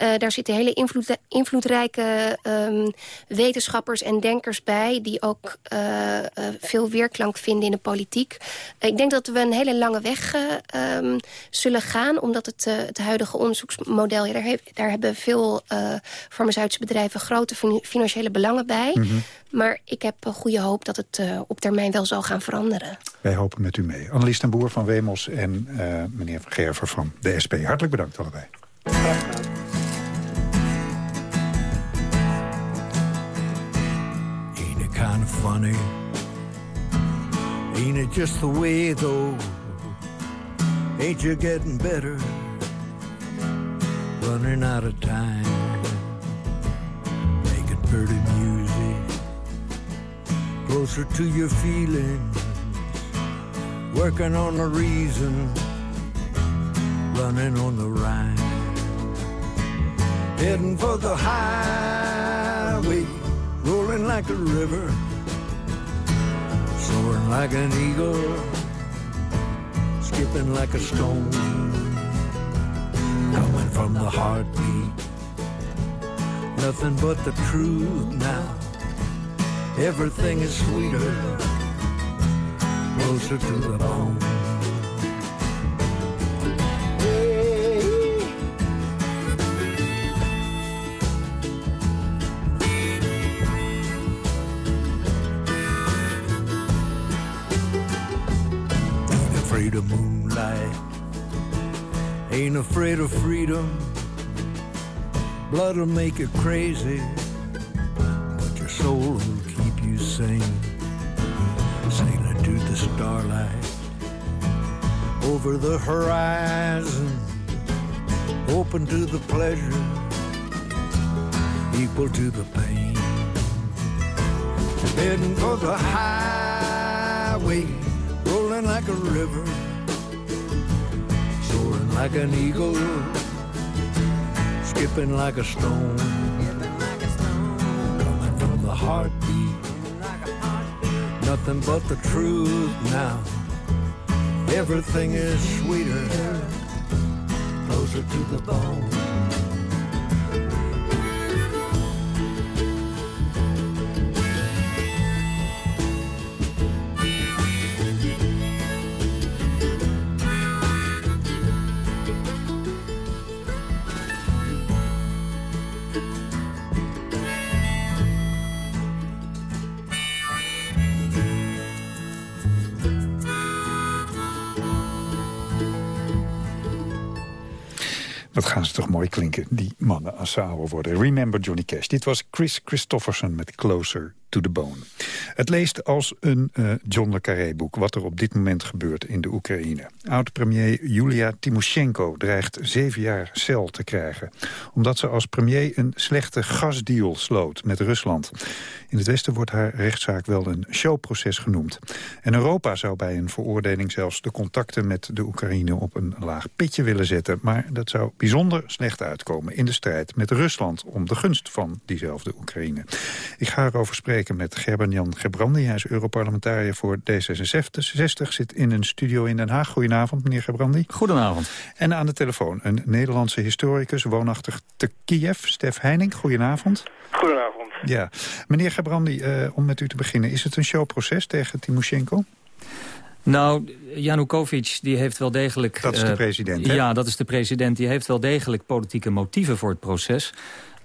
Eh, daar zitten hele invloed, invloedrijke ehm, wetenschappers en denkers bij... die ook eh, eh, veel weerklank vinden in de politiek. ik denk dat we een hele lange weg eh, ehm, zullen gaan... omdat het, eh, het huidige onderzoeksmodel... Ja, daar, daar hebben veel eh, farmaceutische bedrijven grote fin- financiële belangen bij... Mhm. Maar ik heb goede hoop dat het eh, op termijn wel zal gaan veranderen. Wij hopen met u mee. Annelies ten Boer van Wemos en eh, meneer Van Gerver van de SP. Hartelijk bedankt allebei. Funny? Ain't it just the way though? Ain't you getting better? Running out of time. Making pretty music. Closer to your feelings. Working on the reason. Running on the rhyme. Heading for the highway. Rolling like a river. Soaring like an eagle. Skipping like a stone. Coming from the heartbeat. Nothing but the truth now. Everything is sweeter. closer to the bone. Afraid of moonlight, ain't afraid of freedom. Blood'll make you crazy, but your soul will keep you sane. Sailing to the starlight, over the horizon, open to the pleasure, equal to the pain. Heading for the highway, like a river, soaring like an eagle skipping like a stone. Coming from the heartbeat. Nothing but the truth now. Everything is sweeter. Closer to the bone. Wat gaan ze toch mooi klinken, die mannen als ze ouder worden. Remember Johnny Cash. Dit was Chris Christofferson met Closer to the Bone. Het leest als een eh, John le Carré boek wat er op dit moment gebeurt in de Oekraïne. Oud-premier Julia Timoshenko dreigt zeven jaar cel te krijgen. Omdat ze als premier een slechte gasdeal sloot met Rusland. In het Westen wordt haar rechtszaak wel een showproces genoemd. En Europa zou bij een veroordeling zelfs de contacten met de Oekraïne op een laag pitje willen zetten. Maar dat zou bijzonder slecht uitkomen in de strijd met Rusland om de gunst van diezelfde Oekraïne. Ik ga erover spreken met Gerben-Jan Gebrandi. Hij is Europarlementariër voor D66, zit in een studio in Den Haag. Goedenavond, meneer Gebrandi. Goedenavond. En aan de telefoon een Nederlandse historicus, woonachtig te Kiev, Stef Heining. Goedenavond. Goedenavond. Ja, meneer Gebrandi, eh, om met u te beginnen. Is het een showproces tegen Timoshenko? Nou, Janukovic die heeft wel degelijk... Dat is de eh, president? Ja, dat is de president. Die heeft wel degelijk politieke motieven voor het proces.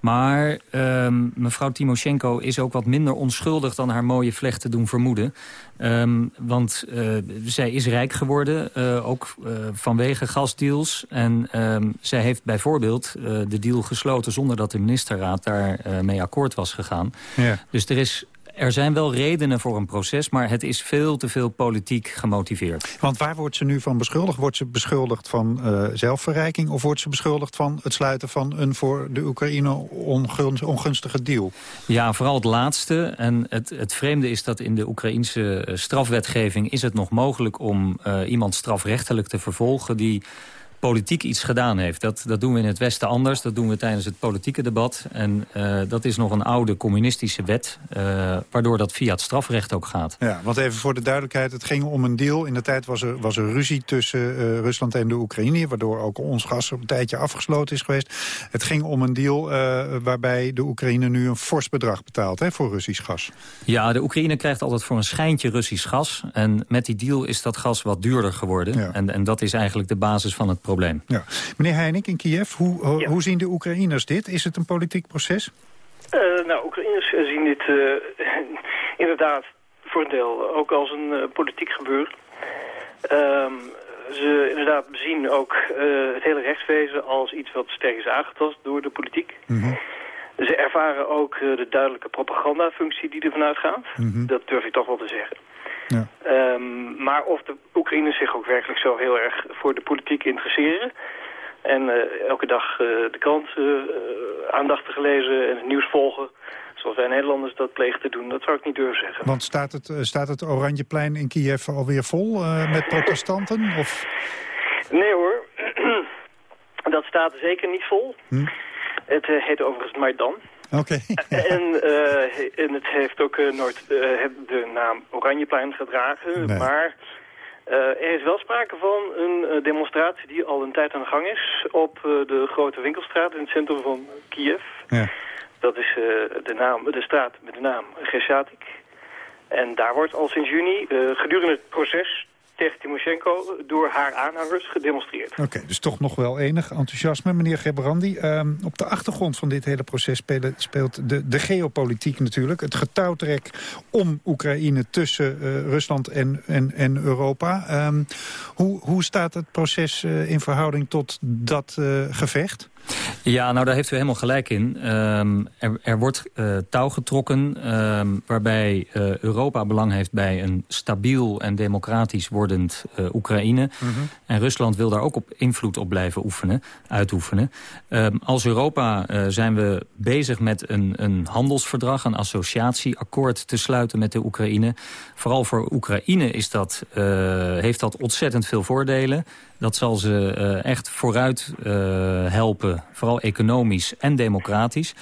Maar ehm, mevrouw Timoshenko is ook wat minder onschuldig... dan haar mooie vlechten doen vermoeden. Ehm, want eh, zij is rijk geworden, eh, ook eh, vanwege gasdeals. En ehm, zij heeft bijvoorbeeld de deal gesloten... zonder dat de ministerraad daarmee mee akkoord was gegaan. Ja. Dus er is er zijn wel redenen voor een proces, maar het is veel te veel politiek gemotiveerd. Want waar wordt ze nu van beschuldigd? Wordt ze beschuldigd van eh, zelfverrijking... of wordt ze beschuldigd van het sluiten van een voor de Oekraïne ongun- ongunstige deal? Ja, vooral het laatste. En het, het vreemde is dat in de Oekraïnse eh, strafwetgeving... is het nog mogelijk om eh, iemand strafrechtelijk te vervolgen... die politiek iets gedaan heeft. Dat, dat doen we in het Westen anders. Dat doen we tijdens het politieke debat. En eh, dat is nog een oude communistische wet... eh, waardoor dat via het strafrecht ook gaat. Ja, want even voor de duidelijkheid, het ging om een deal. In de tijd was er, was er ruzie tussen eh, Rusland en de Oekraïne... waardoor ook ons gas op een tijdje afgesloten is geweest. Het ging om een deal waarbij de Oekraïne nu een fors bedrag betaalt hè, voor Russisch gas. Ja, de Oekraïne krijgt altijd voor een schijntje Russisch gas. En met die deal is dat gas wat duurder geworden. En, en dat is eigenlijk de basis van het probleem. Ja. Meneer Heinik in Kiev, hoe, hoe, hoe zien de Oekraïners dit? Is het een politiek proces? Eh, nou, Oekraïners eh, zien dit eh, inderdaad voor een deel ook als een eh, politiek gebeuren. Ehm, ze inderdaad zien ook eh, het hele rechtswezen als iets wat sterk is aangetast door de politiek. Ze ervaren ook eh, de duidelijke propagandafunctie die er vanuit gaat. Dat durf ik toch wel te zeggen. Ehm, maar of de Oekraïners zich ook werkelijk zo heel erg voor de politiek interesseren... en eh, elke dag eh, de krant eh, eh, aandachtig lezen en het nieuws volgen... zoals wij Nederlanders dat plegen te doen, dat zou ik niet durven zeggen. Want staat het, staat het Oranjeplein in Kiev alweer vol met protestanten? Of... Nee hoor, dat staat zeker niet vol. Hm? Het heet overigens Maidan. Oké. En, eh, en het heeft ook eh, nooit eh, de naam Oranjeplein gedragen. Nee. Maar er is wel sprake van een demonstratie die al een tijd aan de gang is... op de grote winkelstraat in het centrum van Kiev. Ja. Dat is de, naam, de straat met de naam Geshatik. En daar wordt al sinds juni gedurende het proces tegen Timoshenko door haar aanhangers gedemonstreerd. Oké, dus toch nog wel enig enthousiasme. Meneer Gebrandi, ehm, op de achtergrond van dit hele proces speelt de, de geopolitiek natuurlijk. Het getouwtrek om Oekraïne tussen eh, Rusland en, en, en Europa. Ehm, hoe, hoe staat het proces eh, in verhouding tot dat eh, gevecht? Ja, nou daar heeft u helemaal gelijk in. Ehm, er, er, wordt uh, touw getrokken ehm, waarbij uh, Europa belang heeft bij een stabiel en democratisch wordend uh, Oekraïne. Mm -hmm. En Rusland wil daar ook op invloed op blijven oefenen, uitoefenen. Um, als Europa zijn we bezig met een, een handelsverdrag, een associatieakkoord te sluiten met de Oekraïne. Vooral voor Oekraïne is dat, heeft dat ontzettend veel voordelen. Dat zal ze uh, echt vooruit uh, helpen, vooral economisch en democratisch.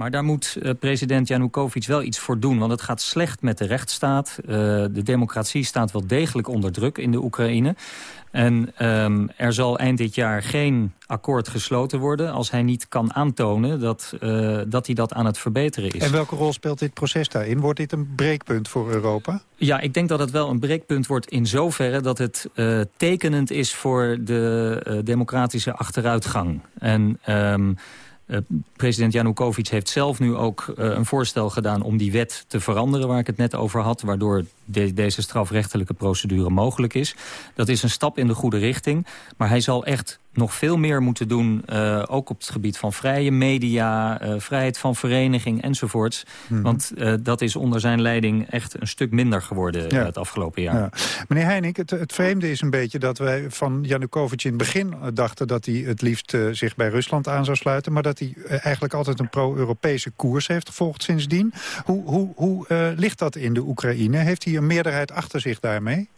Maar daar moet uh, president Janukovic wel iets voor doen. Want het gaat slecht met de rechtsstaat. de democratie staat wel degelijk onder druk in de Oekraïne. En um, er zal eind dit jaar geen akkoord gesloten worden... als hij niet kan aantonen dat, uh, dat hij dat aan het verbeteren is. En welke rol speelt dit proces daarin? Wordt dit een breekpunt voor Europa? Ja, ik denk dat het wel een breekpunt wordt in zoverre... dat het uh, tekenend is voor de uh, democratische achteruitgang. En... Um, Uh, president Janukovic heeft zelf nu ook uh, een voorstel gedaan om die wet te veranderen... waar ik het net over had, waardoor de, deze strafrechtelijke procedure mogelijk is. Dat is een stap in de goede richting, maar hij zal echt nog veel meer moeten doen... Uh, ook op het gebied van vrije media, uh, vrijheid van vereniging enzovoorts. Mm -hmm. Want uh, dat is onder zijn leiding echt een stuk minder geworden ja. het afgelopen jaar. Ja. Meneer Heining, het, het, vreemde is een beetje dat wij van Janukovic in het begin dachten... dat hij het liefst zich bij Rusland aan zou sluiten... maar dat hij eigenlijk altijd een pro-Europese koers heeft gevolgd sindsdien. Hoe, hoe, hoe ligt dat in de Oekraïne? Heeft hij een meerderheid achter zich daarmee?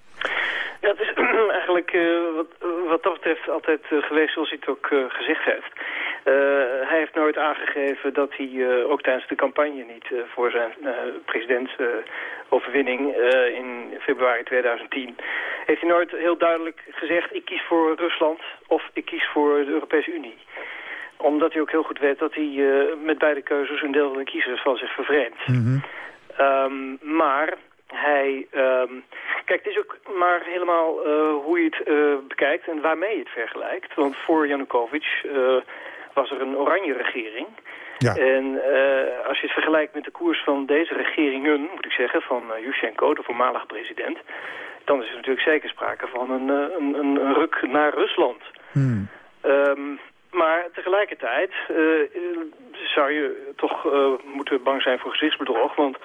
Ja, het is eigenlijk uh, wat, wat dat betreft altijd uh, geweest zoals hij het ook uh, gezegd heeft. hij heeft nooit aangegeven dat hij ook tijdens de campagne niet voor zijn presidentsoverwinning in februari 2010... heeft hij nooit heel duidelijk gezegd ik kies voor Rusland of ik kies voor de Europese Unie omdat hij ook heel goed weet dat hij met beide keuzes een deel van de kiezers van zich vervreemdt. Mm -hmm. um, maar hij... Um, kijk, het is ook maar helemaal uh, hoe je het uh, bekijkt en waarmee je het vergelijkt. Want voor Janukovic uh, was er een oranje regering. Ja. En als je het vergelijkt met de koers van deze regeringen, moet ik zeggen, van Yushchenko, de voormalige president... dan is er natuurlijk zeker sprake van een, een, een ruk naar Rusland. Hmm. Um, maar tegelijkertijd zou je toch moeten bang zijn voor gezichtsbedrog, want...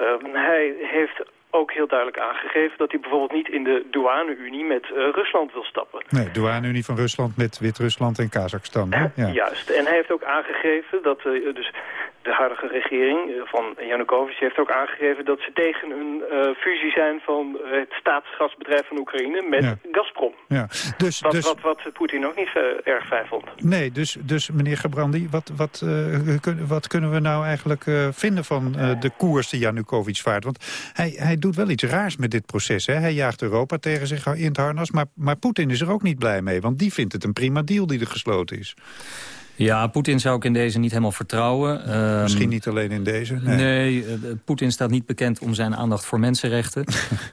Uh, hij heeft ook heel duidelijk aangegeven dat hij bijvoorbeeld niet in de douane-unie met uh, Rusland wil stappen. Nee, douane-unie van Rusland met Wit-Rusland en Kazachstan. Hè? Ja. Juist. En hij heeft ook aangegeven dat uh, dus de huidige regering van Janukovic heeft ook aangegeven dat ze tegen een uh, fusie zijn van het staatsgasbedrijf van Oekraïne met ja. Gazprom. Ja. Dus, wat, dus... wat, wat Poetin ook niet uh, erg fijn vond. Nee, dus, dus meneer Gebrandi, wat, wat, uh, kun, wat kunnen we nou eigenlijk vinden van de koers die Janukovic vaart? Want hij, hij doet wel iets raars met dit proces. Hè? Hij jaagt Europa tegen zich in het harnas, maar, maar Poetin is er ook niet blij mee. Want die vindt het een prima deal die er gesloten is. Ja, Poetin zou ik in deze niet helemaal vertrouwen. Um, Misschien niet alleen in deze? Nee, nee uh, Poetin staat niet bekend om zijn aandacht voor mensenrechten.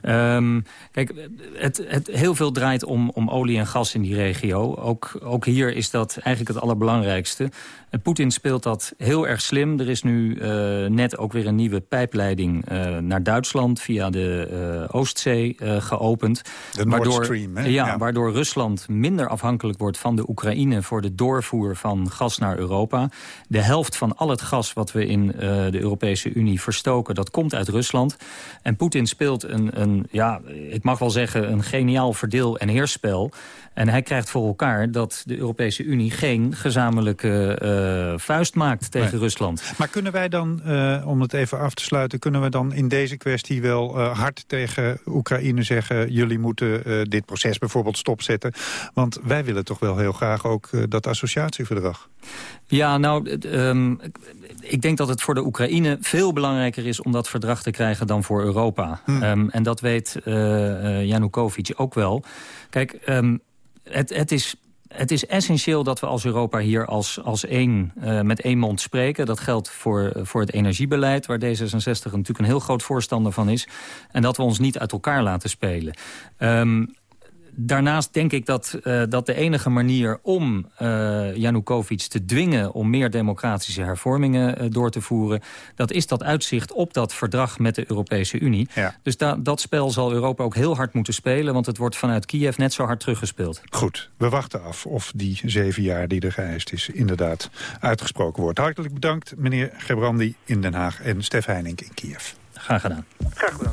um, kijk, het, het, heel veel draait om, om olie en gas in die regio. Ook, ook hier is dat eigenlijk het allerbelangrijkste. En Poetin speelt dat heel erg slim. Er is nu uh, net ook weer een nieuwe pijpleiding uh, naar Duitsland... via de Oostzee geopend. De Nord waardoor, Stream, hè? Ja, ja, waardoor Rusland minder afhankelijk wordt van de Oekraïne... voor de doorvoer van gas naar Europa. De helft van al het gas wat we in de Europese Unie verstoken... dat komt uit Rusland. En Poetin speelt een, een, ja, ik mag wel zeggen... een geniaal verdeel- en heersspel. En hij krijgt voor elkaar dat de Europese Unie... geen gezamenlijke uh, vuist maakt tegen nee. Rusland. Maar kunnen wij dan, uh, om het even af te sluiten... kunnen we dan in deze kwestie wel hard tegen Oekraïne zeggen... jullie moeten dit proces bijvoorbeeld stopzetten? Want wij willen toch wel heel graag ook dat associatieverdrag. Ja, nou, um, ik denk dat het voor de Oekraïne veel belangrijker is... om dat verdrag te krijgen dan voor Europa. Hm. Um, en dat weet Janukovic ook wel. Kijk, um, het, het is het is essentieel dat we als Europa hier als, als één, uh, met één mond spreken. Dat geldt voor, voor het energiebeleid, waar D66 natuurlijk een heel groot voorstander van is. En dat we ons niet uit elkaar laten spelen. Um, daarnaast denk ik dat, uh, dat de enige manier om uh, Janukovic te dwingen... om meer democratische hervormingen uh, door te voeren... dat is dat uitzicht op dat verdrag met de Europese Unie. Ja. Dus da dat spel zal Europa ook heel hard moeten spelen... want het wordt vanuit Kiev net zo hard teruggespeeld. Goed, we wachten af of die zeven jaar die er geëist is... inderdaad uitgesproken wordt. Hartelijk bedankt, meneer Gebrandi in Den Haag... en Stef Heining in Kiev. Graag gedaan. Graag gedaan.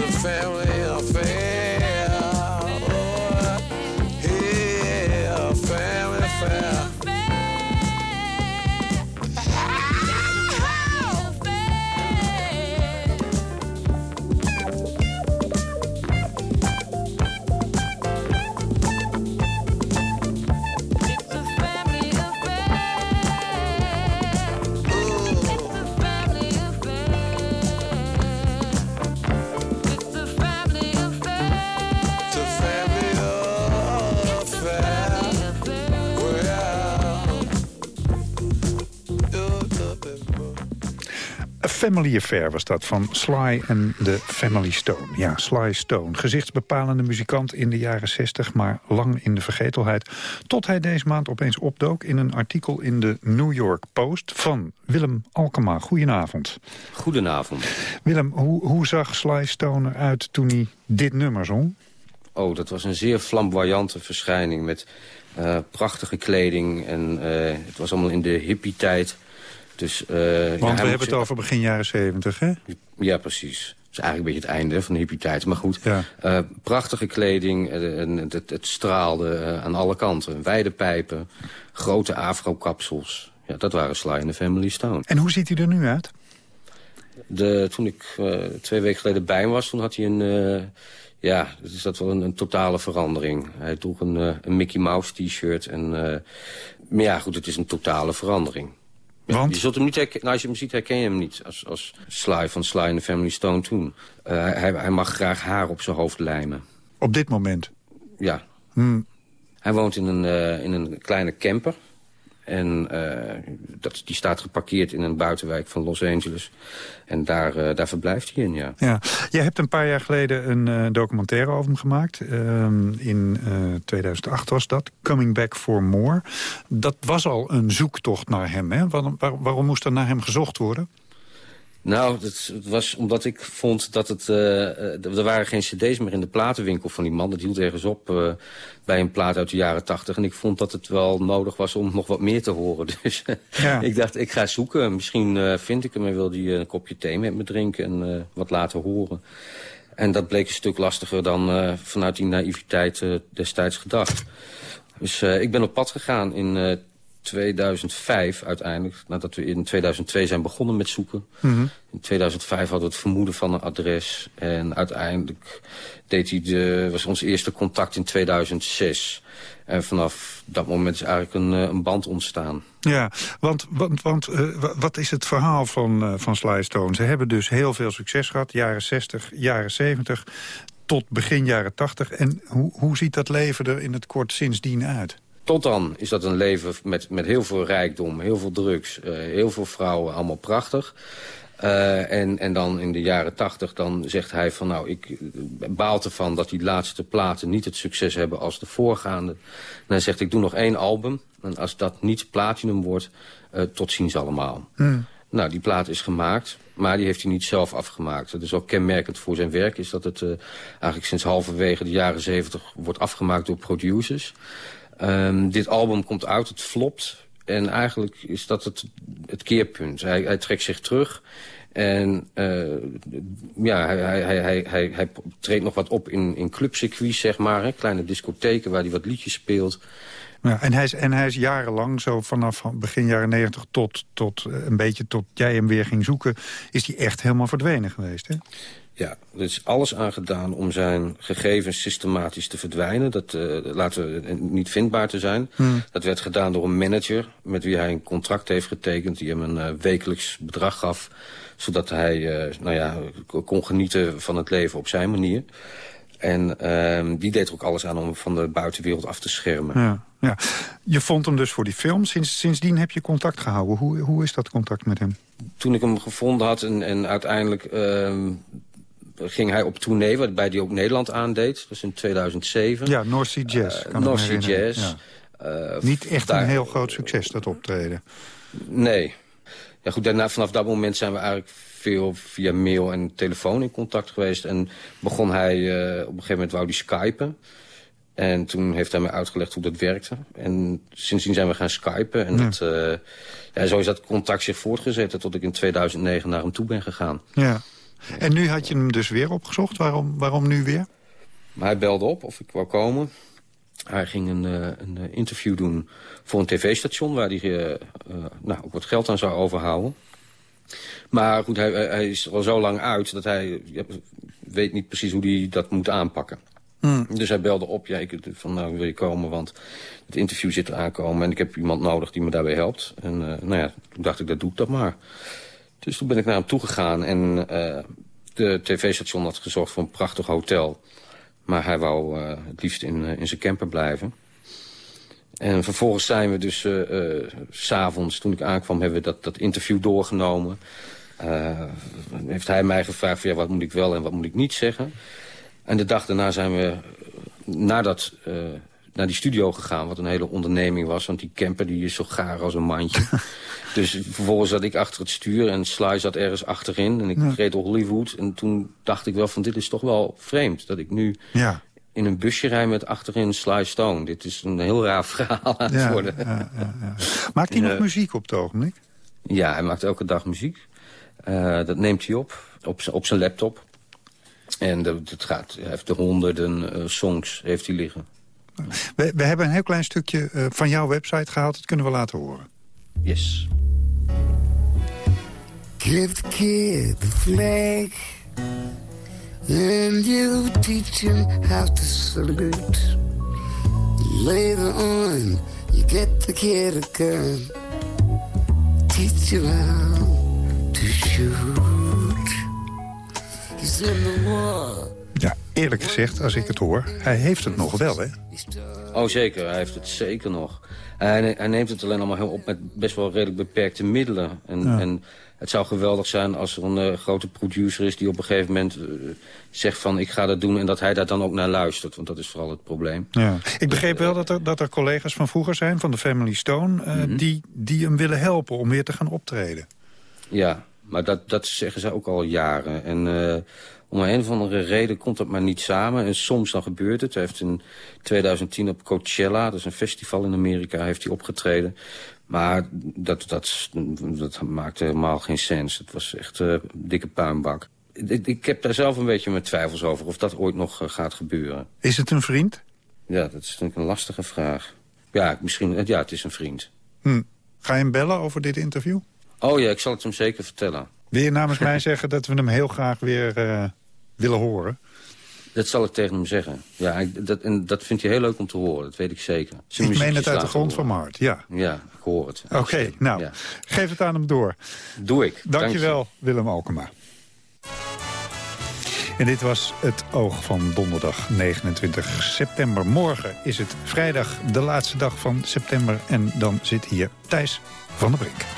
A family affair. Family Affair was dat, van Sly en de Family Stone. Ja, Sly Stone, gezichtsbepalende muzikant in de jaren 60... maar lang in de vergetelheid. Tot hij deze maand opeens opdook in een artikel in de New York Post... van Willem Alkema. Goedenavond. Goedenavond. Willem, hoe, hoe zag Sly Stone eruit toen hij dit nummer zong? Oh, dat was een zeer flamboyante verschijning met uh, prachtige kleding. En uh, het was allemaal in de hippie-tijd... Dus, uh, Want ja, we hebben het over begin jaren zeventig, hè? Ja, precies. Dat is eigenlijk een beetje het einde van de hippie-tijd. Maar goed, ja. uh, prachtige kleding, het, het, het, straalde aan alle kanten. Wijde pijpen, grote afro-kapsels. Ja, dat waren Sly en de Family Stone. En hoe ziet hij er nu uit? De, toen ik twee weken geleden bij hem was, toen had hij een... ja, is dat wel een, een, totale verandering. Hij droeg een, een Mickey Mouse t-shirt. en Maar ja, goed, het is een totale verandering. Want? Je zult hem niet herkennen, nou, als je hem ziet herken je hem niet als, als Sly van Sly en de Family Stone toen. Uh, hij, hij, mag graag haar op zijn hoofd lijmen. Op dit moment? Ja. Hmm. Hij woont in een, uh, in een kleine camper. En uh, dat, die staat geparkeerd in een buitenwijk van Los Angeles. En daar, uh, daar verblijft hij in, ja. ja. Jij hebt een paar jaar geleden een uh, documentaire over hem gemaakt. Um, in 2008 was dat, Coming Back for More. Dat was al een zoektocht naar hem, hè? Waarom, waar, waarom moest er naar hem gezocht worden? Nou, het, was omdat ik vond dat het... eh, eh, er waren geen cd's meer in de platenwinkel van die man. Dat hield ergens op eh, bij een plaat uit de jaren tachtig. En ik vond dat het wel nodig was om nog wat meer te horen. Dus Ja. ik dacht, ik ga zoeken. Misschien vind ik hem en wil hij een kopje thee met me drinken en wat laten horen. En dat bleek een stuk lastiger dan vanuit die naïviteit destijds gedacht. Dus ik ben op pad gegaan in 2005 uiteindelijk. Nadat we in 2002 zijn begonnen met zoeken. Mhm. In 2005 hadden we het vermoeden van een adres. En uiteindelijk deed hij de, was ons eerste contact in 2006. En vanaf dat moment is eigenlijk een, eh, een band ontstaan. Ja, want, want, want eh, wa- wat is het verhaal van, eh van Sly Stone? Ze hebben dus heel veel succes gehad, jaren 60, jaren 70... tot begin jaren 80. En hoe, hoe ziet dat leven er in het kort sindsdien uit? Tot dan is dat een leven met, met heel veel rijkdom, heel veel drugs, eh, heel veel vrouwen, allemaal prachtig. Eh, en, en dan in de jaren tachtig dan zegt hij van nou, ik eh, baal ervan dat die laatste platen niet het succes hebben als de voorgaande. En hij zegt ik doe nog één album en als dat niet platinum wordt, tot ziens allemaal. Nou, die plaat is gemaakt, maar die heeft hij niet zelf afgemaakt. Het is ook kenmerkend voor zijn werk is dat het eigenlijk sinds halverwege de jaren zeventig wordt afgemaakt door producers. Ehm, dit album komt uit, het flopt. En eigenlijk is dat het, het keerpunt. Hij, hij trekt zich terug. En eh, ja, hij, hij, hij, hij, treedt nog wat op in, in clubcircuits, zeg maar. Kleine discotheken waar hij wat liedjes speelt. En, hij is, en hij is jarenlang, zo vanaf begin jaren 90 tot, tot eh, een beetje tot jij hem weer ging zoeken... is hij echt helemaal verdwenen geweest, hè? Ja, er is alles aan gedaan om zijn gegevens systematisch te verdwijnen. Dat eh, laten we niet vindbaar te zijn. Hmm. Dat werd gedaan door een manager met wie hij een contract heeft getekend... die hem een eh, wekelijks bedrag gaf, zodat hij eh, nou ja, kon genieten van het leven op zijn manier. En ehm, die deed er ook alles aan om hem van de buitenwereld af te schermen. Ja, ja. Je vond hem dus voor die film. Sinds, sindsdien heb je contact gehouden. Hoe, hoe is dat contact met hem? toen ik hem gevonden had en, en uiteindelijk ehm, ging hij op tournee... waarbij hij ook Nederland aandeed. Dat was in 2007. Ja, North Sea Jazz. Me North Sea. Jazz. Ja. Eh, Niet echt daar- een heel groot succes, dat optreden. Nee. Ja, goed, daarna, vanaf dat moment zijn we eigenlijk veel via mail en telefoon in contact geweest. En begon hij, eh, op een gegeven moment wou hij skypen. En toen heeft hij mij uitgelegd hoe dat werkte. En sindsdien zijn we gaan skypen. En Ja. dat, ja, zo is dat contact zich voortgezet tot ik in 2009 naar hem toe ben gegaan. Ja. En nu had je hem dus weer opgezocht. Waarom, waarom nu weer? Maar hij belde op of ik wou komen. Hij ging een, eh, een eh, interview doen voor een tv-station... waar hij eh, nou, ook wat geld aan zou overhouden. Maar goed, hij, hij is er al zo lang uit dat hij ja, weet niet precies hoe hij dat moet aanpakken. Hmm. Dus hij belde op, ja, ik, van nou wil je komen, want het interview zit eraan komen... en ik heb iemand nodig die me daarbij helpt. En nou ja, toen dacht ik, dat doe ik dat maar. Dus toen ben ik naar hem toegegaan en eh, de tv-station had gezorgd voor een prachtig hotel... Maar hij wou eh, het liefst in, eh, in zijn camper blijven. En vervolgens zijn we dus eh, s s'avonds, toen ik aankwam, hebben we dat, dat interview doorgenomen. Eh, heeft hij mij gevraagd van, ja, wat moet ik wel en wat moet ik niet zeggen. En de dag daarna zijn we naar, dat, eh, naar die studio gegaan, wat een hele onderneming was. Want die camper die is zo gaar als een mandje. dus vervolgens zat ik achter het stuur en Sly zat ergens achterin. En ik Ja. reed Hollywood. En toen dacht ik wel van, dit is toch wel vreemd. Dat ik nu Ja. in een busje rijd met achterin Sly Stone. Dit is een heel raar verhaal aan het Ja, worden. Maakt hij nog muziek op het ogenblik? Ja, hij maakt elke dag muziek. Eh, dat neemt hij op, op, op zijn laptop. En dat, dat gaat, hij heeft de honderden eh, songs heeft hij liggen. We, we hebben een heel klein stukje eh, van jouw website gehaald. Dat kunnen we laten horen. Yes. Give the kid the flag, and you teach him how to salute. Later on, you get the kid a gun, teach him how to shoot. He's in the war. Eerlijk gezegd, als ik het hoor, hij heeft het nog wel, hè? Oh, zeker. Hij heeft het zeker nog. Hij, hij neemt het alleen allemaal heel op met best wel redelijk beperkte middelen. En, Ja. en het zou geweldig zijn als er een eh, grote producer is... die op een gegeven moment eh, zegt van ik ga dat doen... en dat hij daar dan ook naar luistert. Want dat is vooral het probleem. Ja. Ik begreep wel dat er, dat er collega's van vroeger zijn, van de Family Stone... eh, Mhm. die, die hem willen helpen om weer te gaan optreden. Ja, Maar dat, dat zeggen ze ook al jaren. En om een of andere reden komt het maar niet samen. En soms dan gebeurt het. Hij heeft in 2010 op Coachella, dat is een festival in Amerika, heeft hij opgetreden. Maar dat, dat, dat maakte helemaal geen sens. Het was echt een dikke puinbak. Ik, ik, heb daar zelf een beetje mijn twijfels over of dat ooit nog gaat gebeuren. Is het een vriend? Ja, dat is natuurlijk een lastige vraag. Ja, misschien, ja, het is een vriend. Hm. Ga je hem bellen over dit interview? Oh ja, ik zal het hem zeker vertellen. Wil je namens mij zeggen dat we hem heel graag weer uh, willen horen? Dat zal ik tegen hem zeggen. Ja, ik, dat, en dat vindt hij heel leuk om te horen, dat weet ik zeker. Zijn ik meen het uit de grond van mijn hart, ja. Ja, ik hoor het. Oké, okay, nou, ja. geef het aan hem door. Doe ik. Dankjewel, Dank je. Willem Alkema. En dit was het oog van donderdag 29 september. Morgen is het vrijdag, de laatste dag van september. En dan zit hier Thijs van der Brink.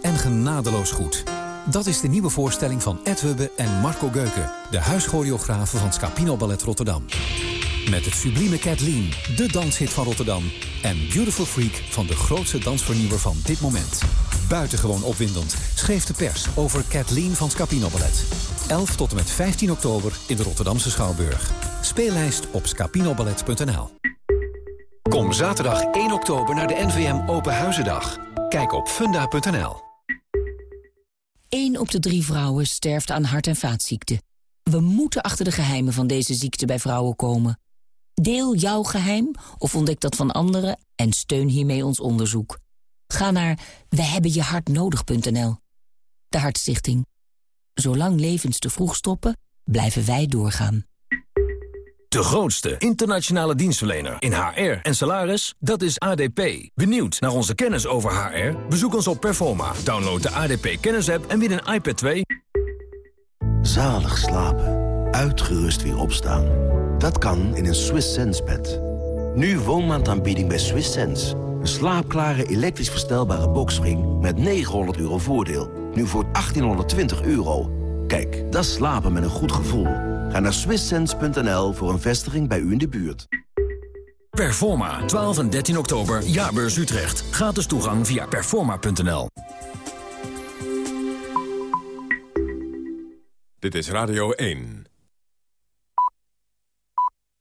goed. Dat is de nieuwe voorstelling van Ed Hubbe en Marco Geuken... de huischoreografen van Scapino Ballet Rotterdam. Met het sublieme Kathleen, de danshit van Rotterdam... en Beautiful Freak van de grootste dansvernieuwer van dit moment. Buitengewoon opwindend schreef de pers over Kathleen van Scapino Ballet. 11 tot en met 15 oktober in de Rotterdamse Schouwburg. Speellijst op scapinoballet.nl Kom zaterdag 1 oktober naar de NVM Open Huizendag. Kijk op funda.nl. 1 op de drie vrouwen sterft aan hart- en vaatziekten. We moeten achter de geheimen van deze ziekte bij vrouwen komen. Deel jouw geheim of ontdek dat van anderen en steun hiermee ons onderzoek. Ga naar wehebbenjehartnodig.nl. De Hartstichting. Zolang levens te vroeg stoppen, blijven wij doorgaan. De grootste internationale dienstverlener in HR en salaris, dat is ADP. Benieuwd naar onze kennis over HR? Bezoek ons op Performa. Download de ADP kennisapp en win een iPad 2. Zalig slapen. Uitgerust weer opstaan. Dat kan in een Swiss Sense bed. Nu woonmaandaanbieding bij Swiss Sense. Een slaapklare elektrisch verstelbare boxspring met 900 euro voordeel. Nu voor 1820 euro. Kijk, dat slapen met een goed gevoel. Ga naar swisssense.nl voor een vestiging bij u in de buurt. Performa, 12 en 13 oktober, Jaarbeurs Utrecht. Gratis toegang via performa.nl. Dit is Radio 1.